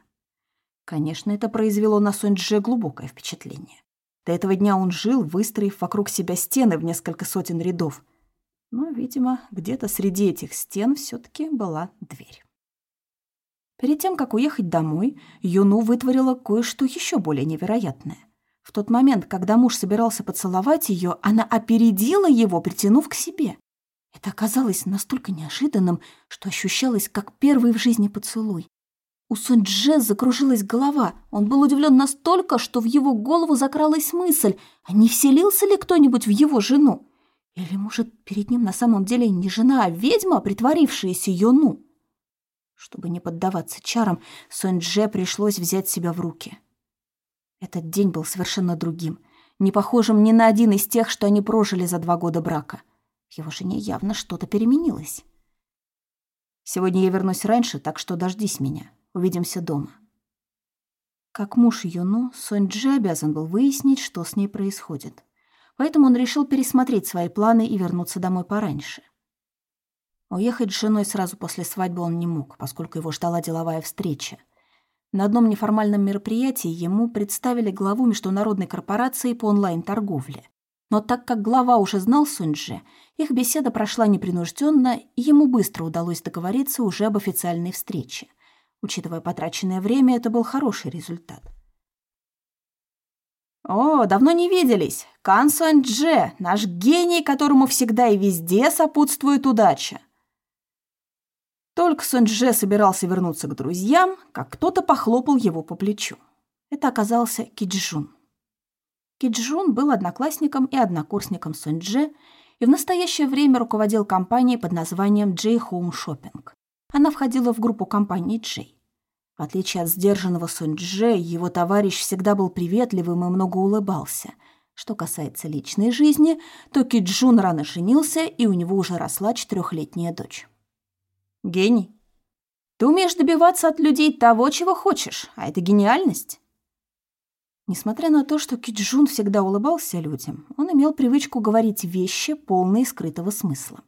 S2: Конечно, это произвело на Сонже глубокое впечатление. До этого дня он жил, выстроив вокруг себя стены в несколько сотен рядов. Но, видимо, где-то среди этих стен все таки была дверь. Перед тем, как уехать домой, Юну вытворила кое-что еще более невероятное. В тот момент, когда муж собирался поцеловать ее, она опередила его, притянув к себе. Это оказалось настолько неожиданным, что ощущалось как первый в жизни поцелуй. У Сунь-Дже закружилась голова. Он был удивлен настолько, что в его голову закралась мысль, а не вселился ли кто-нибудь в его жену? Или, может, перед ним на самом деле не жена, а ведьма, притворившаяся Йону? Чтобы не поддаваться чарам, Сунь-Дже пришлось взять себя в руки. Этот день был совершенно другим, не похожим ни на один из тех, что они прожили за два года брака. Его жене явно что-то переменилось. «Сегодня я вернусь раньше, так что дождись меня», Увидимся дома». Как муж Юну, Сонь-Джи обязан был выяснить, что с ней происходит. Поэтому он решил пересмотреть свои планы и вернуться домой пораньше. Уехать с женой сразу после свадьбы он не мог, поскольку его ждала деловая встреча. На одном неформальном мероприятии ему представили главу международной корпорации по онлайн-торговле. Но так как глава уже знал Суньджи, их беседа прошла непринужденно, и ему быстро удалось договориться уже об официальной встрече. Учитывая потраченное время, это был хороший результат. «О, давно не виделись! Кан Сон Дже, наш гений, которому всегда и везде сопутствует удача!» Только Сон Дже собирался вернуться к друзьям, как кто-то похлопал его по плечу. Это оказался Киджун. Киджун был одноклассником и однокурсником Сон Дже и в настоящее время руководил компанией под названием Джей Home Shopping. Она входила в группу компании Джей. В отличие от сдержанного Сунь-Дже, его товарищ всегда был приветливым и много улыбался. Что касается личной жизни, то Киджун рано женился, и у него уже росла четырехлетняя дочь. «Гений. Ты умеешь добиваться от людей того, чего хочешь, а это гениальность». Несмотря на то, что Киджун всегда улыбался людям, он имел привычку говорить вещи, полные скрытого смысла.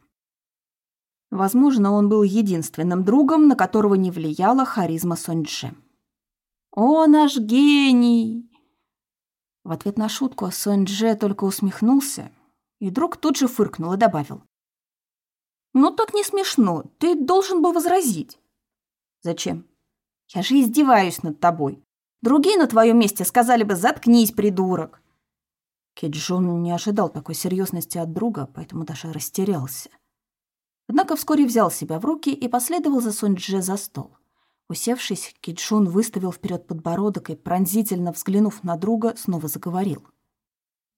S2: Возможно, он был единственным другом, на которого не влияла харизма Соньджи. «О, наш гений!» В ответ на шутку Соньдже только усмехнулся, и друг тут же фыркнул и добавил. «Ну так не смешно, ты должен был возразить». «Зачем? Я же издеваюсь над тобой. Другие на твоем месте сказали бы «заткнись, придурок». Кеджон не ожидал такой серьезности от друга, поэтому даже растерялся. Однако вскоре взял себя в руки и последовал за Сунь-Дже за стол. Усевшись, Кичун выставил вперед подбородок и, пронзительно взглянув на друга, снова заговорил.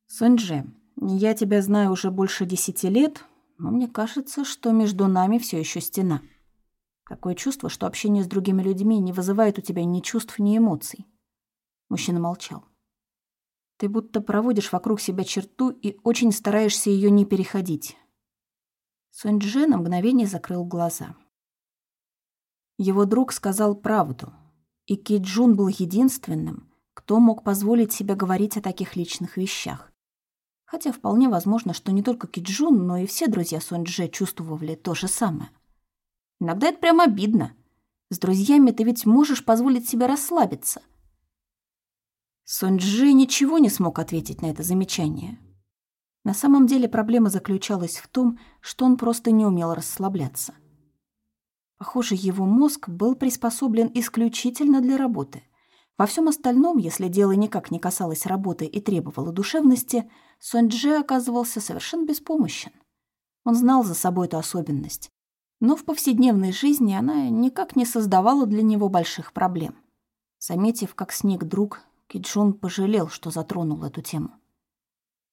S2: «Сунь-Дже, я тебя знаю уже больше десяти лет, но мне кажется, что между нами все еще стена. Такое чувство, что общение с другими людьми не вызывает у тебя ни чувств, ни эмоций». Мужчина молчал. «Ты будто проводишь вокруг себя черту и очень стараешься ее не переходить. Сунь-Дже на мгновение закрыл глаза. Его друг сказал правду, и Ки-Джун был единственным, кто мог позволить себе говорить о таких личных вещах. Хотя вполне возможно, что не только Ки-Джун, но и все друзья Сунь-Дже чувствовали то же самое. Иногда это прямо обидно. С друзьями ты ведь можешь позволить себе расслабиться. Сунь-Дже ничего не смог ответить на это замечание. На самом деле проблема заключалась в том, что он просто не умел расслабляться. Похоже, его мозг был приспособлен исключительно для работы. Во всем остальном, если дело никак не касалось работы и требовало душевности, Сонджи оказывался совершенно беспомощен. Он знал за собой эту особенность. Но в повседневной жизни она никак не создавала для него больших проблем. Заметив, как сник друг, Киджун пожалел, что затронул эту тему.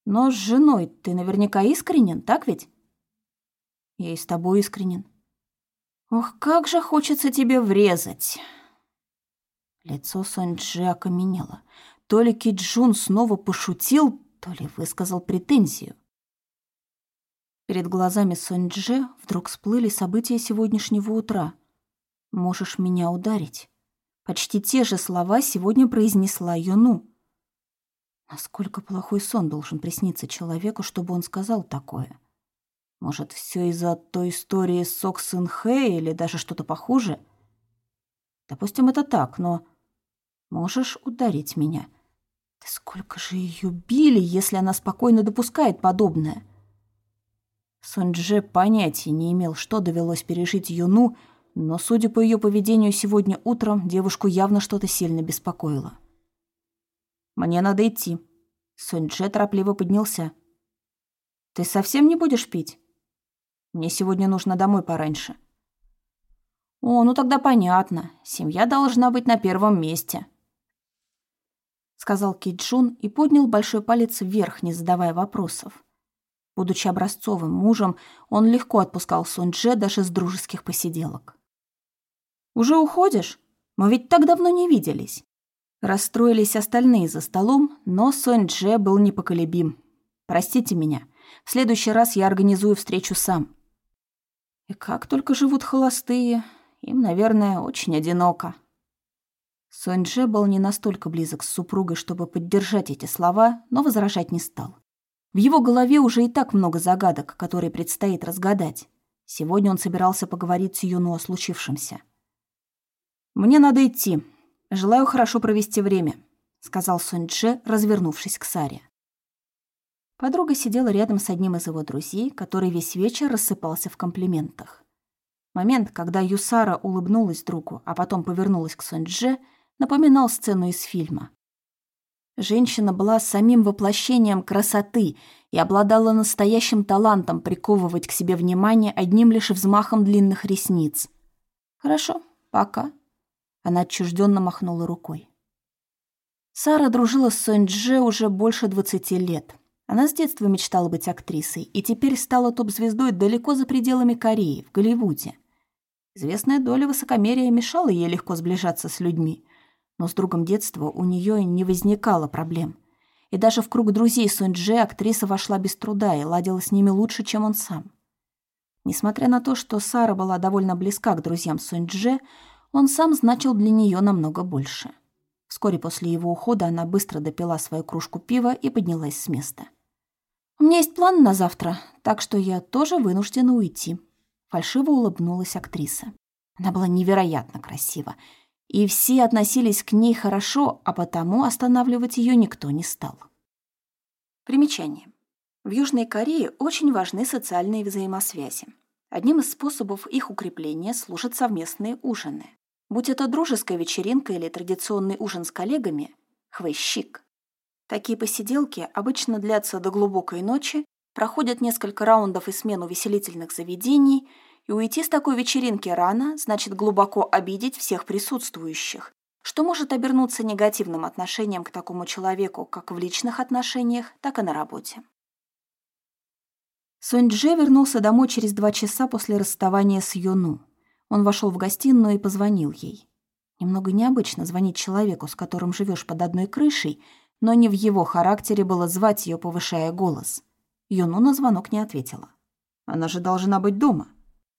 S2: «Но с женой ты наверняка искренен, так ведь?» «Я и с тобой искренен». «Ох, как же хочется тебе врезать!» Лицо Сонджи окаменело. То ли Киджун снова пошутил, то ли высказал претензию. Перед глазами Сонджи вдруг всплыли события сегодняшнего утра. «Можешь меня ударить». Почти те же слова сегодня произнесла Юну. Насколько плохой сон должен присниться человеку, чтобы он сказал такое? Может, все из-за той истории с Сок Сын или даже что-то похуже? Допустим, это так, но можешь ударить меня? Да сколько же ее били, если она спокойно допускает подобное? Сунджи понятия не имел, что довелось пережить Юну, но, судя по ее поведению сегодня утром, девушку явно что-то сильно беспокоило. «Мне надо идти». Сунь-Дже торопливо поднялся. «Ты совсем не будешь пить?» «Мне сегодня нужно домой пораньше». «О, ну тогда понятно. Семья должна быть на первом месте», — сказал Киджун и поднял большой палец вверх, не задавая вопросов. Будучи образцовым мужем, он легко отпускал Сунь-Дже даже с дружеских посиделок. «Уже уходишь? Мы ведь так давно не виделись». Расстроились остальные за столом, но Сонь Дже был непоколебим. «Простите меня. В следующий раз я организую встречу сам». И как только живут холостые, им, наверное, очень одиноко. Сонь Дже был не настолько близок с супругой, чтобы поддержать эти слова, но возражать не стал. В его голове уже и так много загадок, которые предстоит разгадать. Сегодня он собирался поговорить с Юну о случившемся. «Мне надо идти. Желаю хорошо провести время», — сказал Сунь-Дже, развернувшись к Саре. Подруга сидела рядом с одним из его друзей, который весь вечер рассыпался в комплиментах. Момент, когда Юсара улыбнулась другу, а потом повернулась к Сунь-Дже, напоминал сцену из фильма. Женщина была самим воплощением красоты и обладала настоящим талантом приковывать к себе внимание одним лишь взмахом длинных ресниц. «Хорошо, пока», она отчужденно махнула рукой. Сара дружила с Сонь-Дже уже больше 20 лет. Она с детства мечтала быть актрисой и теперь стала топ-звездой далеко за пределами Кореи, в Голливуде. Известная доля высокомерия мешала ей легко сближаться с людьми, но с другом детства у нее не возникало проблем. И даже в круг друзей Сонь-Дже актриса вошла без труда и ладила с ними лучше, чем он сам. Несмотря на то, что Сара была довольно близка к друзьям Сонь-Дже, он сам значил для нее намного больше. Вскоре после его ухода она быстро допила свою кружку пива и поднялась с места. «У меня есть план на завтра, так что я тоже вынуждена уйти», — фальшиво улыбнулась актриса. Она была невероятно красива, и все относились к ней хорошо, а потому останавливать ее никто не стал. Примечание. В Южной Корее очень важны социальные взаимосвязи. Одним из способов их укрепления служат совместные ужины. Будь это дружеская вечеринка или традиционный ужин с коллегами, хвэщик. Такие посиделки обычно длятся до глубокой ночи, проходят несколько раундов и смен увеселительных заведений, и уйти с такой вечеринки рано значит глубоко обидеть всех присутствующих, что может обернуться негативным отношением к такому человеку как в личных отношениях, так и на работе. Сунь-Дже вернулся домой через два часа после расставания с Юну. Он вошел в гостиную и позвонил ей. Немного необычно звонить человеку, с которым живешь под одной крышей, но не в его характере было звать ее, повышая голос. Юну на звонок не ответила. Она же должна быть дома.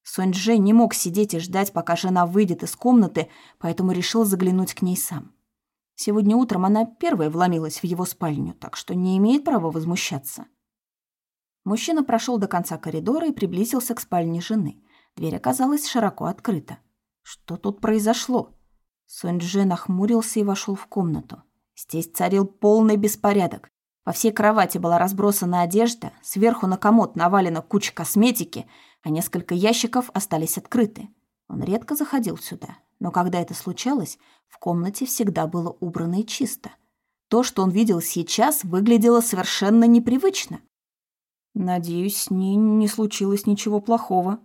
S2: Сонь-Дже не мог сидеть и ждать, пока жена выйдет из комнаты, поэтому решил заглянуть к ней сам. Сегодня утром она первая вломилась в его спальню, так что не имеет права возмущаться. Мужчина прошел до конца коридора и приблизился к спальне жены. Дверь оказалась широко открыта. Что тут произошло? Сунь-Джи нахмурился и вошел в комнату. Здесь царил полный беспорядок. Во всей кровати была разбросана одежда, сверху на комод навалена куча косметики, а несколько ящиков остались открыты. Он редко заходил сюда, но когда это случалось, в комнате всегда было убрано и чисто. То, что он видел сейчас, выглядело совершенно непривычно. «Надеюсь, с ней не случилось ничего плохого»,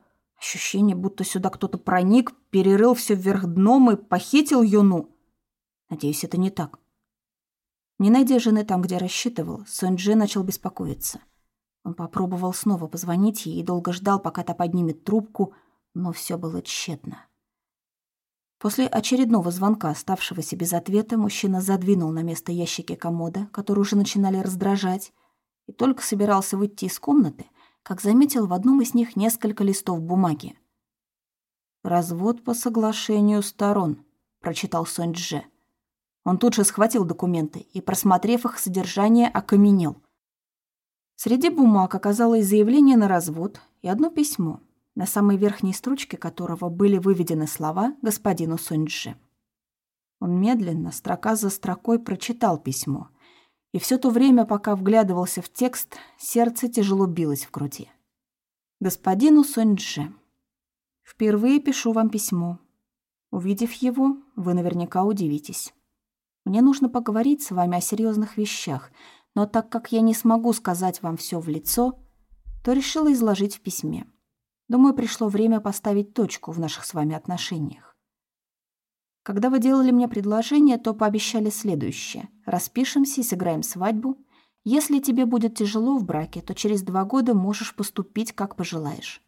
S2: Ощущение, будто сюда кто-то проник, перерыл все вверх дном и похитил Юну. Надеюсь, это не так. Не найдя жены там, где рассчитывал, Сонджи начал беспокоиться. Он попробовал снова позвонить ей и долго ждал, пока та поднимет трубку, но все было тщетно. После очередного звонка, оставшегося без ответа, мужчина задвинул на место ящики комода, которые уже начинали раздражать, и только собирался выйти из комнаты, как заметил в одном из них несколько листов бумаги. «Развод по соглашению сторон», — прочитал Сонь-Дже. Он тут же схватил документы и, просмотрев их содержание, окаменел. Среди бумаг оказалось заявление на развод и одно письмо, на самой верхней строчке которого были выведены слова господину Сонь-Дже. Он медленно, строка за строкой, прочитал письмо — и все то время, пока вглядывался в текст, сердце тяжело билось в груди. «Господину Соньдже, впервые пишу вам письмо. Увидев его, вы наверняка удивитесь. Мне нужно поговорить с вами о серьезных вещах, но так как я не смогу сказать вам все в лицо, то решила изложить в письме. Думаю, пришло время поставить точку в наших с вами отношениях. Когда вы делали мне предложение, то пообещали следующее. Распишемся и сыграем свадьбу. Если тебе будет тяжело в браке, то через два года можешь поступить, как пожелаешь.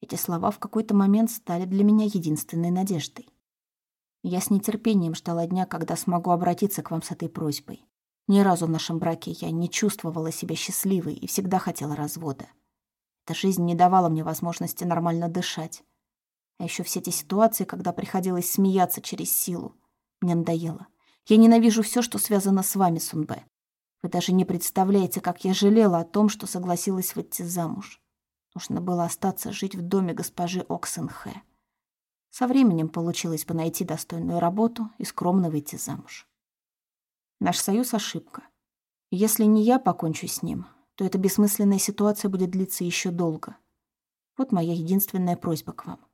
S2: Эти слова в какой-то момент стали для меня единственной надеждой. Я с нетерпением ждала дня, когда смогу обратиться к вам с этой просьбой. Ни разу в нашем браке я не чувствовала себя счастливой и всегда хотела развода. Эта жизнь не давала мне возможности нормально дышать. А еще все эти ситуации, когда приходилось смеяться через силу. Мне надоело. Я ненавижу все, что связано с вами, Сунбэ. Вы даже не представляете, как я жалела о том, что согласилась выйти замуж. Нужно было остаться жить в доме госпожи Оксенхэ. Со временем получилось бы найти достойную работу и скромно выйти замуж. Наш союз — ошибка. Если не я покончу с ним, то эта бессмысленная ситуация будет длиться еще долго. Вот моя единственная просьба к вам.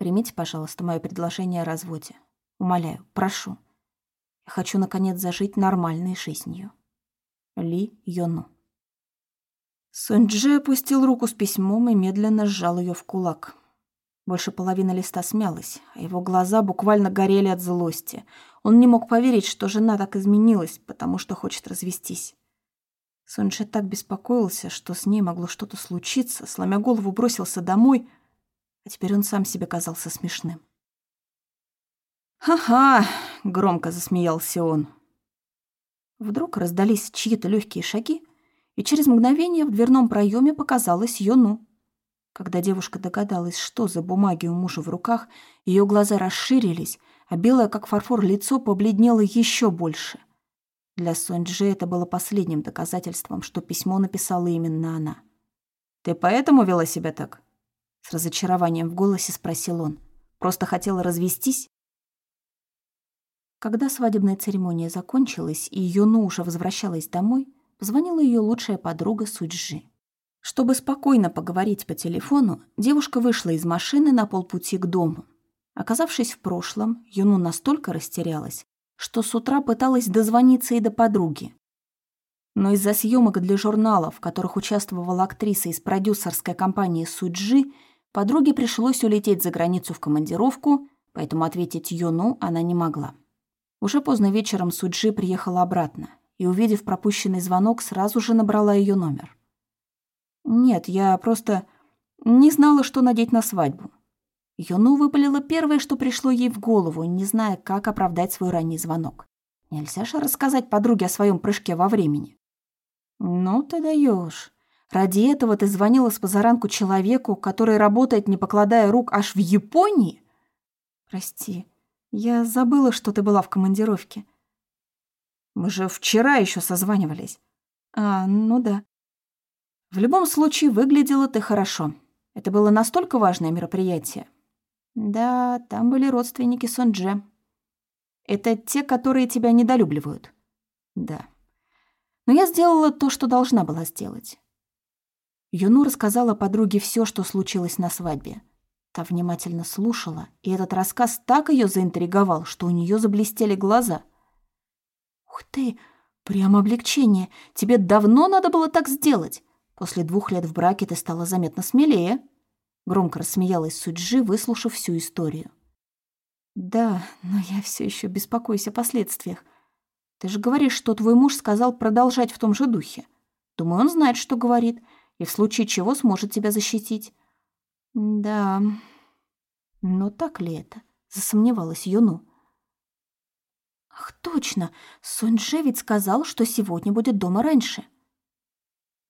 S2: Примите, пожалуйста, мое предложение о разводе. Умоляю, прошу. Я хочу, наконец, зажить нормальной жизнью. Ли Йону. Сунджи опустил руку с письмом и медленно сжал ее в кулак. Больше половины листа смялась, а его глаза буквально горели от злости. Он не мог поверить, что жена так изменилась, потому что хочет развестись. Сунджи так беспокоился, что с ней могло что-то случиться, сломя голову бросился домой — а теперь он сам себе казался смешным. «Ха-ха!» — громко засмеялся он. Вдруг раздались чьи-то легкие шаги, и через мгновение в дверном проеме показалась Йону. Когда девушка догадалась, что за бумаги у мужа в руках, ее глаза расширились, а белое, как фарфор, лицо побледнело еще больше. Для Сонджи это было последним доказательством, что письмо написала именно она. «Ты поэтому вела себя так?» С разочарованием в голосе спросил он. «Просто хотела развестись?» Когда свадебная церемония закончилась и Юну уже возвращалась домой, позвонила ее лучшая подруга Суджи. Чтобы спокойно поговорить по телефону, девушка вышла из машины на полпути к дому. Оказавшись в прошлом, Юну настолько растерялась, что с утра пыталась дозвониться и до подруги. Но из-за съемок для журналов, в которых участвовала актриса из продюсерской компании Суджи, Подруге пришлось улететь за границу в командировку, поэтому ответить Йону она не могла. Уже поздно вечером Суджи приехала обратно и, увидев пропущенный звонок, сразу же набрала ее номер. «Нет, я просто не знала, что надеть на свадьбу». Йону выпалила первое, что пришло ей в голову, не зная, как оправдать свой ранний звонок. Нельзя же рассказать подруге о своем прыжке во времени. «Ну ты даешь. Ради этого ты звонила с позаранку человеку, который работает, не покладая рук, аж в Японии? Прости, я забыла, что ты была в командировке. Мы же вчера еще созванивались. А, ну да. В любом случае, выглядела ты хорошо. Это было настолько важное мероприятие. Да, там были родственники Сонже. Это те, которые тебя недолюбливают. Да. Но я сделала то, что должна была сделать. Юну рассказала подруге все, что случилось на свадьбе. Та внимательно слушала, и этот рассказ так ее заинтриговал, что у нее заблестели глаза. «Ух ты! Прямо облегчение! Тебе давно надо было так сделать! После двух лет в браке ты стала заметно смелее!» Громко рассмеялась Суджи, выслушав всю историю. «Да, но я все еще беспокоюсь о последствиях. Ты же говоришь, что твой муж сказал продолжать в том же духе. Думаю, он знает, что говорит, и в случае чего сможет тебя защитить». «Да, но так ли это?» — засомневалась Юну. «Ах, точно! Соньже ведь сказал, что сегодня будет дома раньше».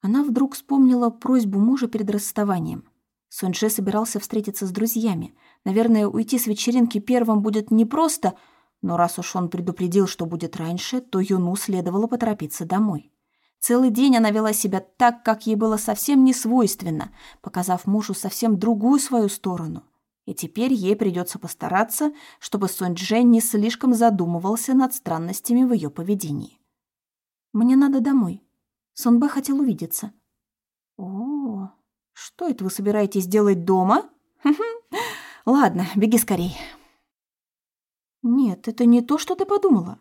S2: Она вдруг вспомнила просьбу мужа перед расставанием. Соньше собирался встретиться с друзьями. Наверное, уйти с вечеринки первым будет непросто, но раз уж он предупредил, что будет раньше, то Юну следовало поторопиться домой. Целый день она вела себя так, как ей было совсем не свойственно, показав мужу совсем другую свою сторону. И теперь ей придется постараться, чтобы Сонь Джен не слишком задумывался над странностями в ее поведении. «Мне надо домой», Сон Бэ хотел увидеться. О, что это вы собираетесь делать дома? Ладно, беги скорей. Нет, это не то, что ты подумала.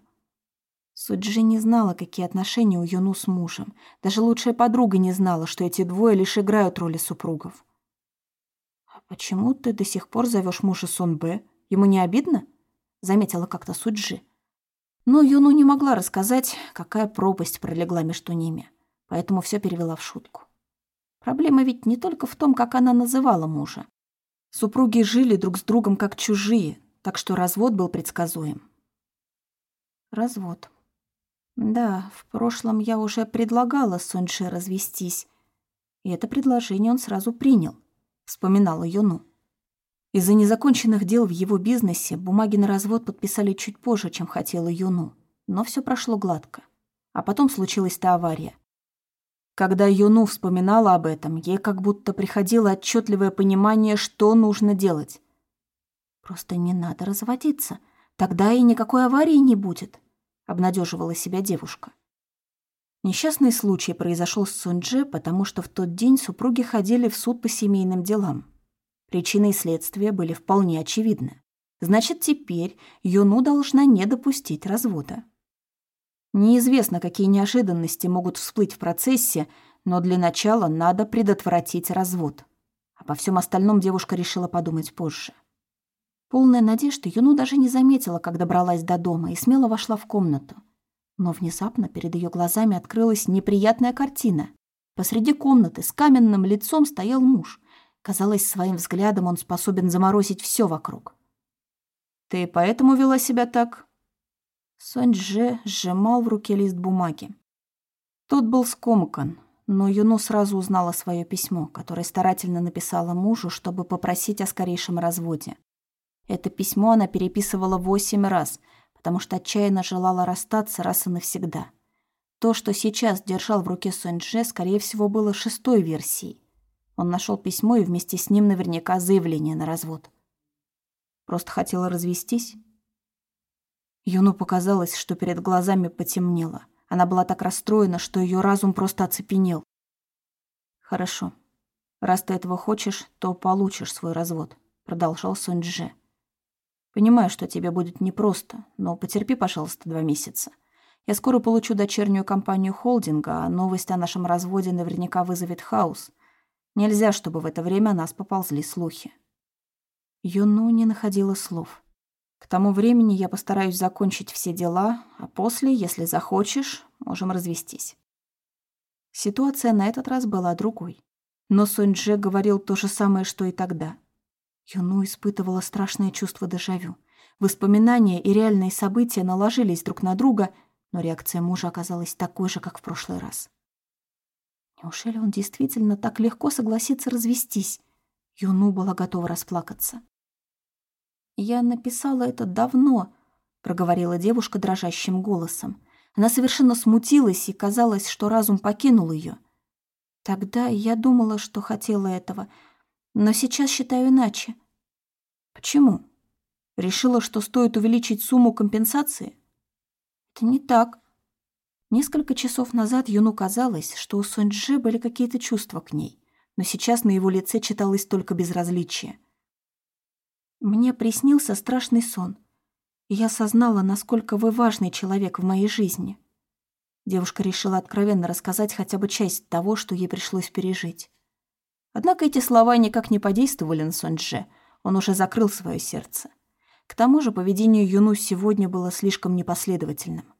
S2: Суджи не знала, какие отношения у Юну с мужем. Даже лучшая подруга не знала, что эти двое лишь играют роли супругов. «А почему ты до сих пор зовешь мужа Сон Бэ? Ему не обидно?» — заметила как-то Суджи. Но Юну не могла рассказать, какая пропасть пролегла между ними поэтому все перевела в шутку. Проблема ведь не только в том, как она называла мужа. Супруги жили друг с другом как чужие, так что развод был предсказуем. Развод. Да, в прошлом я уже предлагала Соньше развестись, и это предложение он сразу принял, вспоминала Юну. Из-за незаконченных дел в его бизнесе бумаги на развод подписали чуть позже, чем хотела Юну, но все прошло гладко. А потом случилась та авария. Когда Юну вспоминала об этом, ей как будто приходило отчетливое понимание, что нужно делать. «Просто не надо разводиться, тогда и никакой аварии не будет», — обнадеживала себя девушка. Несчастный случай произошел с Сунже, потому что в тот день супруги ходили в суд по семейным делам. Причины и следствия были вполне очевидны. Значит, теперь Юну должна не допустить развода. Неизвестно, какие неожиданности могут всплыть в процессе, но для начала надо предотвратить развод. А по всем остальном девушка решила подумать позже. Полная надежды Юну даже не заметила, как добралась до дома и смело вошла в комнату. Но внезапно перед ее глазами открылась неприятная картина. Посреди комнаты с каменным лицом стоял муж. Казалось, своим взглядом он способен заморозить все вокруг. «Ты поэтому вела себя так?» Сонь-Дже сжимал в руке лист бумаги. Тот был скомкан, но Юну сразу узнала свое письмо, которое старательно написала мужу, чтобы попросить о скорейшем разводе. Это письмо она переписывала восемь раз, потому что отчаянно желала расстаться раз и навсегда. То, что сейчас держал в руке Сонь-Дже, скорее всего, было шестой версией. Он нашел письмо и вместе с ним наверняка заявление на развод. Просто хотела развестись? Юну показалось, что перед глазами потемнело. Она была так расстроена, что ее разум просто оцепенел. «Хорошо. Раз ты этого хочешь, то получишь свой развод», — продолжал Сунь-Дже. «Понимаю, что тебе будет непросто, но потерпи, пожалуйста, два месяца. Я скоро получу дочернюю компанию холдинга, а новость о нашем разводе наверняка вызовет хаос. Нельзя, чтобы в это время о нас поползли слухи». Юну не находила слов. К тому времени я постараюсь закончить все дела, а после, если захочешь, можем развестись. Ситуация на этот раз была другой. Но Сунь-Дже говорил то же самое, что и тогда. Юну испытывала страшное чувство дежавю. Воспоминания и реальные события наложились друг на друга, но реакция мужа оказалась такой же, как в прошлый раз. Неужели он действительно так легко согласится развестись? Юну была готова расплакаться. «Я написала это давно», — проговорила девушка дрожащим голосом. Она совершенно смутилась и казалось, что разум покинул ее. Тогда я думала, что хотела этого, но сейчас считаю иначе. Почему? Решила, что стоит увеличить сумму компенсации? Это не так. Несколько часов назад Юну казалось, что у Сонджи были какие-то чувства к ней, но сейчас на его лице читалось только безразличие — мне приснился страшный сон, и я осознала, насколько вы важный человек в моей жизни. Девушка решила откровенно рассказать хотя бы часть того, что ей пришлось пережить. Однако эти слова никак не подействовали на Сонджи. Он уже закрыл свое сердце. К тому же поведение Юну сегодня было слишком непоследовательным.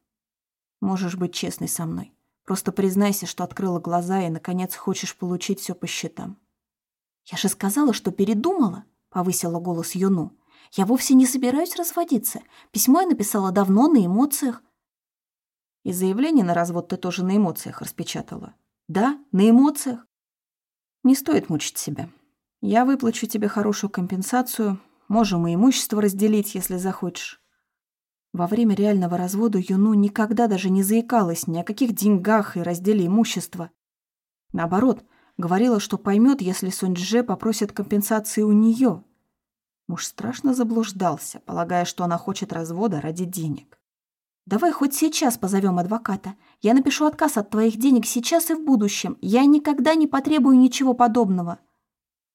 S2: Можешь быть честной со мной. Просто признайся, что открыла глаза и, наконец, хочешь получить все по счетам.
S1: «Я же сказала, что передумала», — повысила голос Юну. «Я вовсе не собираюсь разводиться. Письмо я написала давно, на эмоциях».
S2: «И заявление на развод ты тоже на эмоциях распечатала?» «Да, на эмоциях». «Не стоит мучить себя. Я выплачу тебе хорошую компенсацию. Можем и имущество разделить, если захочешь». Во время реального развода Юну никогда даже не заикалась ни о каких деньгах и разделе имущества. Наоборот, говорила, что поймет, если Сунь-Дже попросит компенсации у нее. Муж страшно заблуждался, полагая, что она хочет развода ради денег.
S1: «Давай хоть сейчас позовем адвоката. Я напишу отказ от твоих денег сейчас и в будущем. Я никогда не потребую ничего подобного».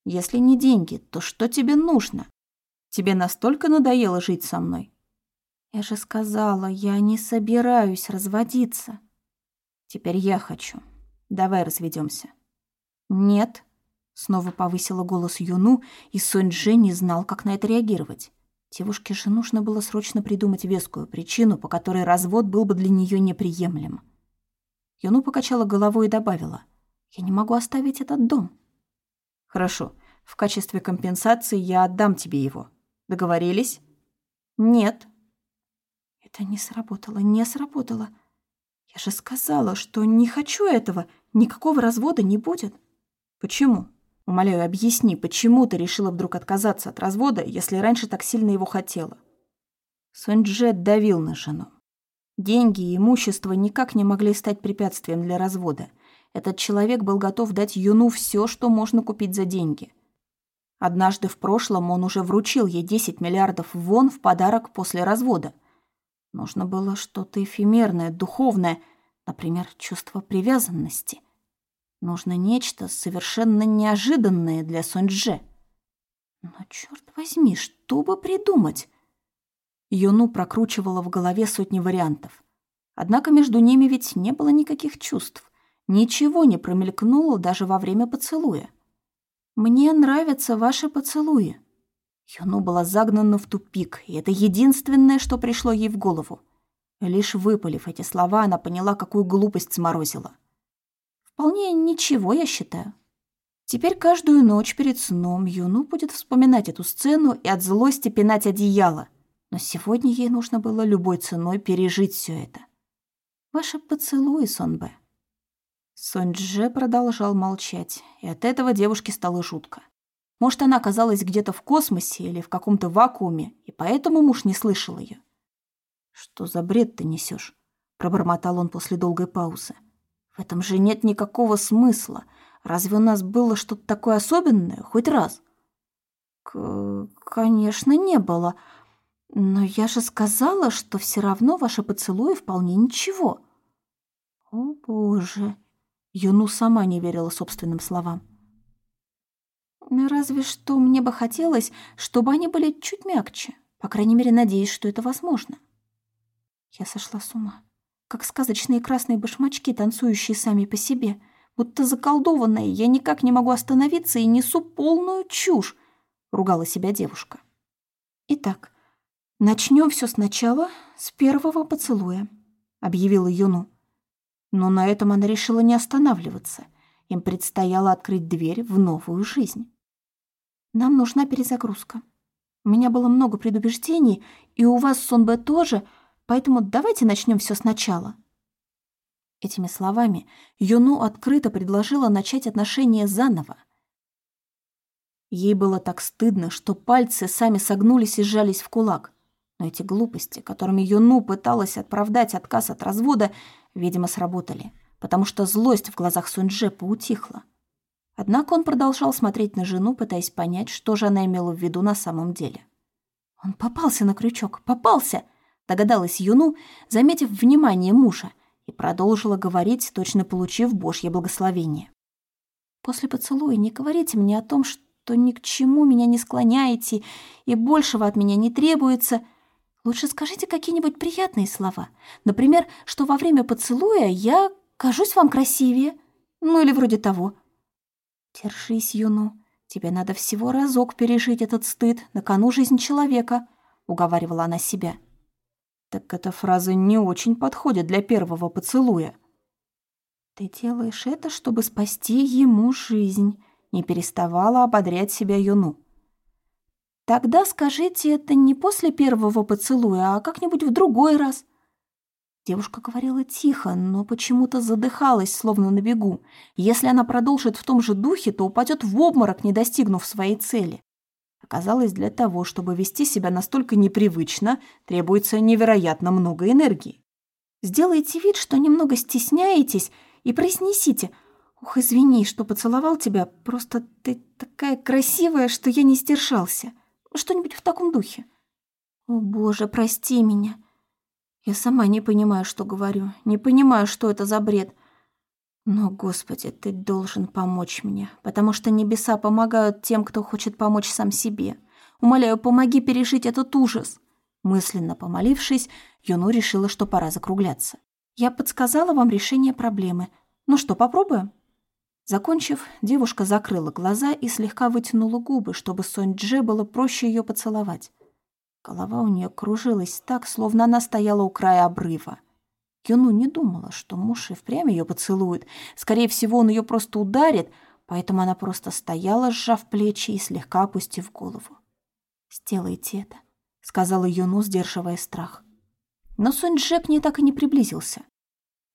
S2: «Если не деньги, то что тебе нужно? Тебе настолько надоело жить со мной?»
S1: Я же сказала, я не собираюсь разводиться.
S2: Теперь я хочу. Давай разведемся.
S1: Нет. Снова повысила голос Юну, и Сонь Дже не знал, как на это реагировать. Девушке же нужно было срочно придумать вескую причину, по которой развод был бы для нее неприемлем. Юну покачала головой и добавила, «Я не могу оставить этот дом».
S2: «Хорошо, в качестве компенсации я отдам тебе его. Договорились?»
S1: «Нет», это не сработало, не сработало. Я же сказала, что не хочу этого, никакого развода не будет.
S2: Почему? Умоляю, объясни, почему ты решила вдруг отказаться от развода, если раньше так сильно его хотела? Сунджет давил на жену. Деньги и имущество никак не могли стать препятствием для развода. Этот человек был готов дать Юну все, что можно купить за деньги. Однажды в прошлом он уже вручил ей 10 миллиардов вон в подарок после развода – Нужно было что-то эфемерное, духовное, например, чувство привязанности. Нужно нечто совершенно неожиданное для Сонджи. Но, черт возьми, что бы придумать? Юну прокручивала в голове сотни вариантов. Однако между ними ведь не было никаких чувств. Ничего не промелькнуло даже во время поцелуя. «Мне нравятся ваши поцелуи», Юну была загнана в тупик, и это единственное, что пришло ей в голову. Лишь выпалив эти слова, она поняла, какую глупость сморозила. Вполне ничего, я считаю. Теперь каждую ночь перед сном Юну будет вспоминать эту сцену и от злости пинать одеяло. Но сегодня ей нужно было любой ценой пережить все это. Ваши поцелуи, Сонбе. Сонджи продолжал молчать, и от этого девушке стало жутко. Может, она оказалась где-то в космосе или в каком-то вакууме, и поэтому муж не слышал ее. «Что за бред ты несешь? пробормотал он после долгой паузы. «В этом же нет никакого смысла. Разве у нас было что-то такое особенное хоть раз?»
S1: К «Конечно, не было. Но я же сказала, что все равно ваши поцелуи вполне ничего». «О, Боже!» Юну сама не верила собственным словам. Разве что мне бы хотелось, чтобы они были чуть мягче. По крайней мере, надеюсь, что это возможно. Я сошла с ума. Как сказочные красные башмачки, танцующие сами по себе. Будто заколдованная, я никак не могу остановиться и несу полную чушь, ругала себя девушка. Итак, начнем все сначала, с первого поцелуя, объявила Юну. Но на этом она решила не останавливаться. Им предстояло открыть дверь в новую жизнь. Нам нужна перезагрузка. У меня было много предубеждений, и у вас, Сонбе, тоже, поэтому давайте начнем все сначала». Этими словами Юну открыто предложила начать отношения заново. Ей было так стыдно, что пальцы сами согнулись и сжались в кулак. Но эти глупости, которыми Юну пыталась оправдать отказ от развода, видимо, сработали, потому что злость в глазах Суньже поутихла. Однако он продолжал смотреть на жену, пытаясь понять, что же она имела в виду на самом деле. «Он попался на крючок, попался!» — догадалась Юну, заметив внимание мужа, и продолжила говорить, точно получив божье благословение. «После поцелуя не говорите мне о том, что ни к чему меня не склоняете и большего от меня не требуется. Лучше скажите какие-нибудь приятные слова. Например, что во время поцелуя я кажусь вам красивее. Ну или вроде того».
S2: «Держись, Юну. Тебе надо всего разок пережить этот стыд, на кону жизнь человека», — уговаривала она себя.
S1: «Так эта фраза не очень подходит для первого поцелуя».
S2: «Ты делаешь это, чтобы спасти ему жизнь», — не переставала ободрять себя Юну. «Тогда скажите это не после первого поцелуя, а как-нибудь в другой раз», Девушка говорила тихо, но почему-то задыхалась, словно на бегу. Если она продолжит в том же духе, то упадет в обморок, не достигнув своей цели. Оказалось, для того, чтобы вести себя настолько непривычно, требуется невероятно много энергии. Сделайте вид, что немного стесняетесь, и произнесите «Ух, извини, что поцеловал тебя, просто ты такая красивая, что я не сдержался». Что-нибудь в таком духе. «О, Боже, прости меня». Я сама не понимаю, что говорю, не понимаю, что это за бред. Но, Господи, ты должен помочь мне, потому что небеса помогают тем, кто хочет помочь сам себе. Умоляю, помоги пережить этот ужас. Мысленно помолившись, Юну решила, что пора закругляться. Я подсказала вам решение проблемы. Ну что, попробуем? Закончив, девушка закрыла глаза и слегка вытянула губы, чтобы Сонь Дже было проще ее поцеловать. Голова у нее кружилась так, словно она стояла у края обрыва. Юну не думала, что муж и впрямь ее поцелует. Скорее всего, он ее просто ударит, поэтому она просто стояла, сжав плечи и слегка опустив голову. «Сделайте это», — сказала Юну, сдерживая страх. Но Сунь Дже к ней так и не приблизился.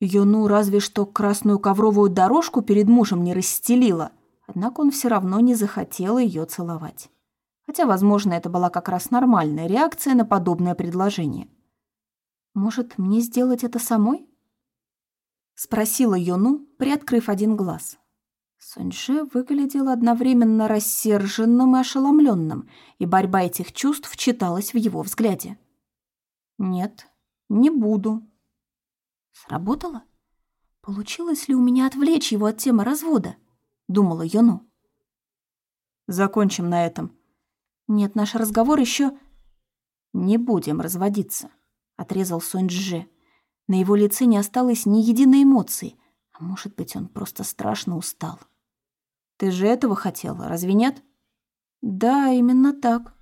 S2: Юну разве что красную ковровую дорожку перед мужем не расстелила, однако он все равно не захотел ее целовать хотя, возможно, это была как раз нормальная реакция на подобное предложение. «Может, мне сделать это самой?» — спросила Йону, приоткрыв один глаз. Соньше выглядел одновременно рассерженным и ошеломленным, и борьба этих чувств читалась в его взгляде. «Нет, не буду». «Сработало? Получилось ли у меня отвлечь его от темы развода?» — думала Йону.
S1: «Закончим на этом»,
S2: нет, наш разговор еще...
S1: Не будем разводиться, отрезал Сонь Дже.
S2: На его лице не осталось ни единой эмоции. А может быть, он просто страшно устал.
S1: Ты же этого хотела, разве нет?
S2: Да, именно так.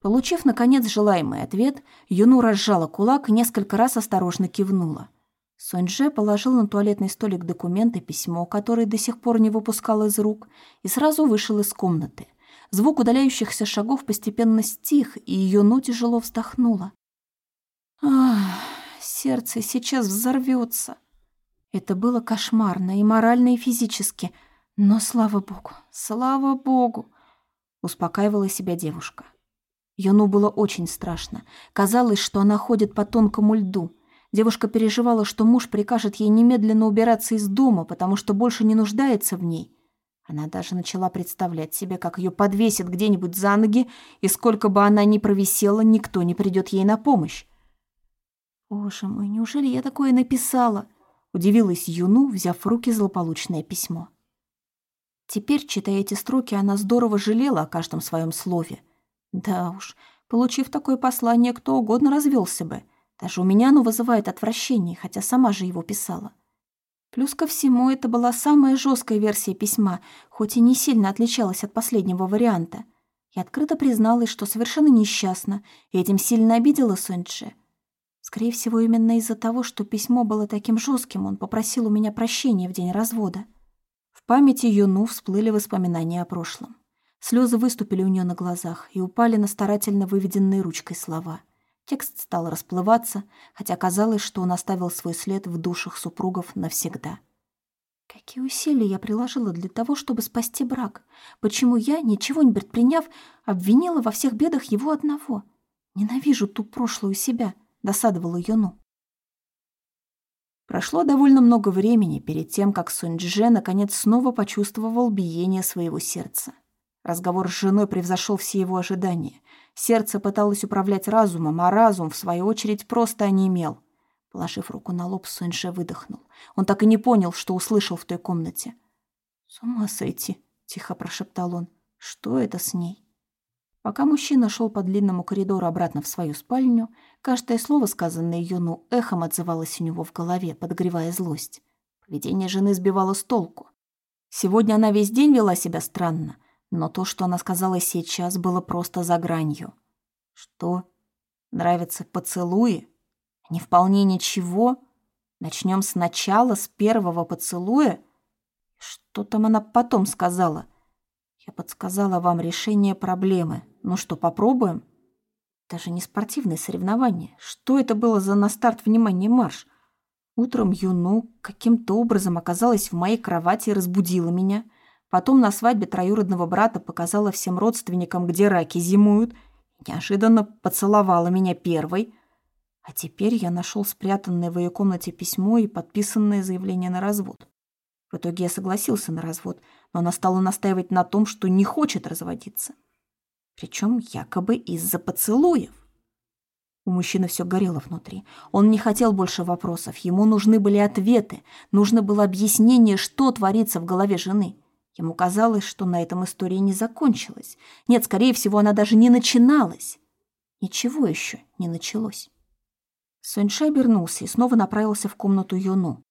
S1: Получив, наконец, желаемый ответ, Юну разжала кулак и несколько раз осторожно кивнула. Соньже положил на туалетный столик документы, письмо, которое до сих пор не выпускал из рук, и сразу вышел из комнаты — Звук удаляющихся шагов постепенно стих, и ее ну тяжело вздохнула. Ах, сердце сейчас взорвется. Это было кошмарно и морально, и физически. Но слава богу, слава богу, успокаивала себя девушка. Юну было очень страшно. Казалось, что она ходит по тонкому льду. Девушка переживала, что муж прикажет ей немедленно убираться из дома, потому что больше не нуждается в ней. Она даже начала представлять себе, как ее подвесят где-нибудь за ноги, и сколько бы она ни провисела, никто не придет ей на помощь. «Боже мой, неужели я такое написала?» — удивилась Юну, взяв в руки злополучное письмо. Теперь, читая эти строки, она здорово жалела о каждом своем слове. Да уж, получив такое послание, кто угодно развелся бы. Даже у меня оно вызывает отвращение, хотя сама же его писала. Плюс ко всему, это была самая жесткая версия письма, хоть и не сильно отличалась от последнего варианта. Я открыто призналась, что совершенно несчастна, и этим сильно обидела Соньче. Скорее всего, именно из-за того, что письмо было таким жестким, он попросил у меня прощения в день развода. В памяти Юну всплыли воспоминания о прошлом. Слезы выступили у нее на глазах и упали на старательно выведенные ручкой слова — Текст стал расплываться, хотя казалось, что он оставил свой след в душах супругов навсегда. Какие усилия я приложила для того, чтобы спасти брак? Почему я, ничего не предприняв, обвинила во всех бедах его одного? Ненавижу ту прошлую себя, досадовала Юну. Прошло довольно много времени перед тем, как Сунь-Дже наконец снова почувствовал биение своего сердца. Разговор с женой превзошел все его ожидания. Сердце пыталось управлять разумом, а разум, в свою очередь, просто онемел. Положив руку на лоб, Суньше выдохнул. Он так и не понял, что услышал в той комнате. «С ума сойти!» — тихо прошептал он. «Что это с ней?» Пока мужчина шел по длинному коридору обратно в свою спальню, каждое слово, сказанное Юну, эхом отзывалось у него в голове, подогревая злость. Поведение жены сбивало с толку.
S2: Сегодня она весь день вела себя странно, но то, что она сказала сейчас, было просто за гранью. Что? Нравятся поцелуи? Не вполне ничего? Начнем сначала, с первого поцелуя? Что там она потом сказала? Я подсказала вам решение проблемы. Ну что, попробуем? Даже не спортивное соревнование. Что это было за на старт внимания марш? Утром Юну каким-то образом оказалась в моей кровати и разбудила меня. Потом на свадьбе троюродного брата показала всем родственникам, где раки зимуют. Неожиданно поцеловала меня первой. А теперь я нашел спрятанное в ее комнате письмо и подписанное заявление на развод. В итоге я согласился на развод, но она стала настаивать на том, что не хочет разводиться. Причем якобы из-за поцелуев. У мужчины все горело внутри. Он не хотел больше вопросов. Ему нужны были ответы. Нужно было объяснение, что творится в голове жены. Ему казалось, что на этом история не закончилась. Нет, скорее всего, она даже не начиналась. Ничего еще не началось. Соньша обернулся и снова направился в комнату Юну.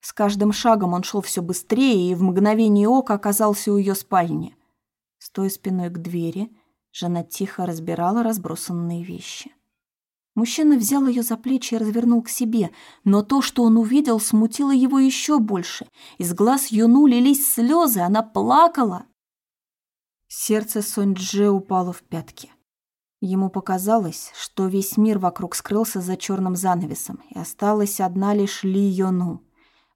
S2: С каждым шагом он шел все быстрее и в мгновение ока оказался у ее спальни. Стоя спиной к двери, жена тихо разбирала разбросанные вещи. Мужчина взял ее за плечи и развернул к себе, но то, что он увидел, смутило его еще больше. Из глаз Юну лились слезы, она плакала. Сердце Сонь-Дже упало в пятки. Ему показалось, что весь мир вокруг скрылся за черным занавесом, и осталась одна лишь Ли Йону.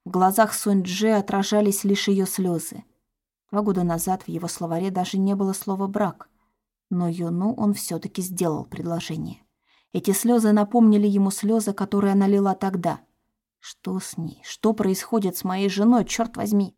S2: В глазах Сонь-Дже отражались лишь ее слезы. Два года назад в его словаре даже не было слова «брак», но Юну он все таки сделал предложение. Эти слезы напомнили ему слезы, которые она лила тогда. Что с ней? Что происходит с моей женой, черт возьми?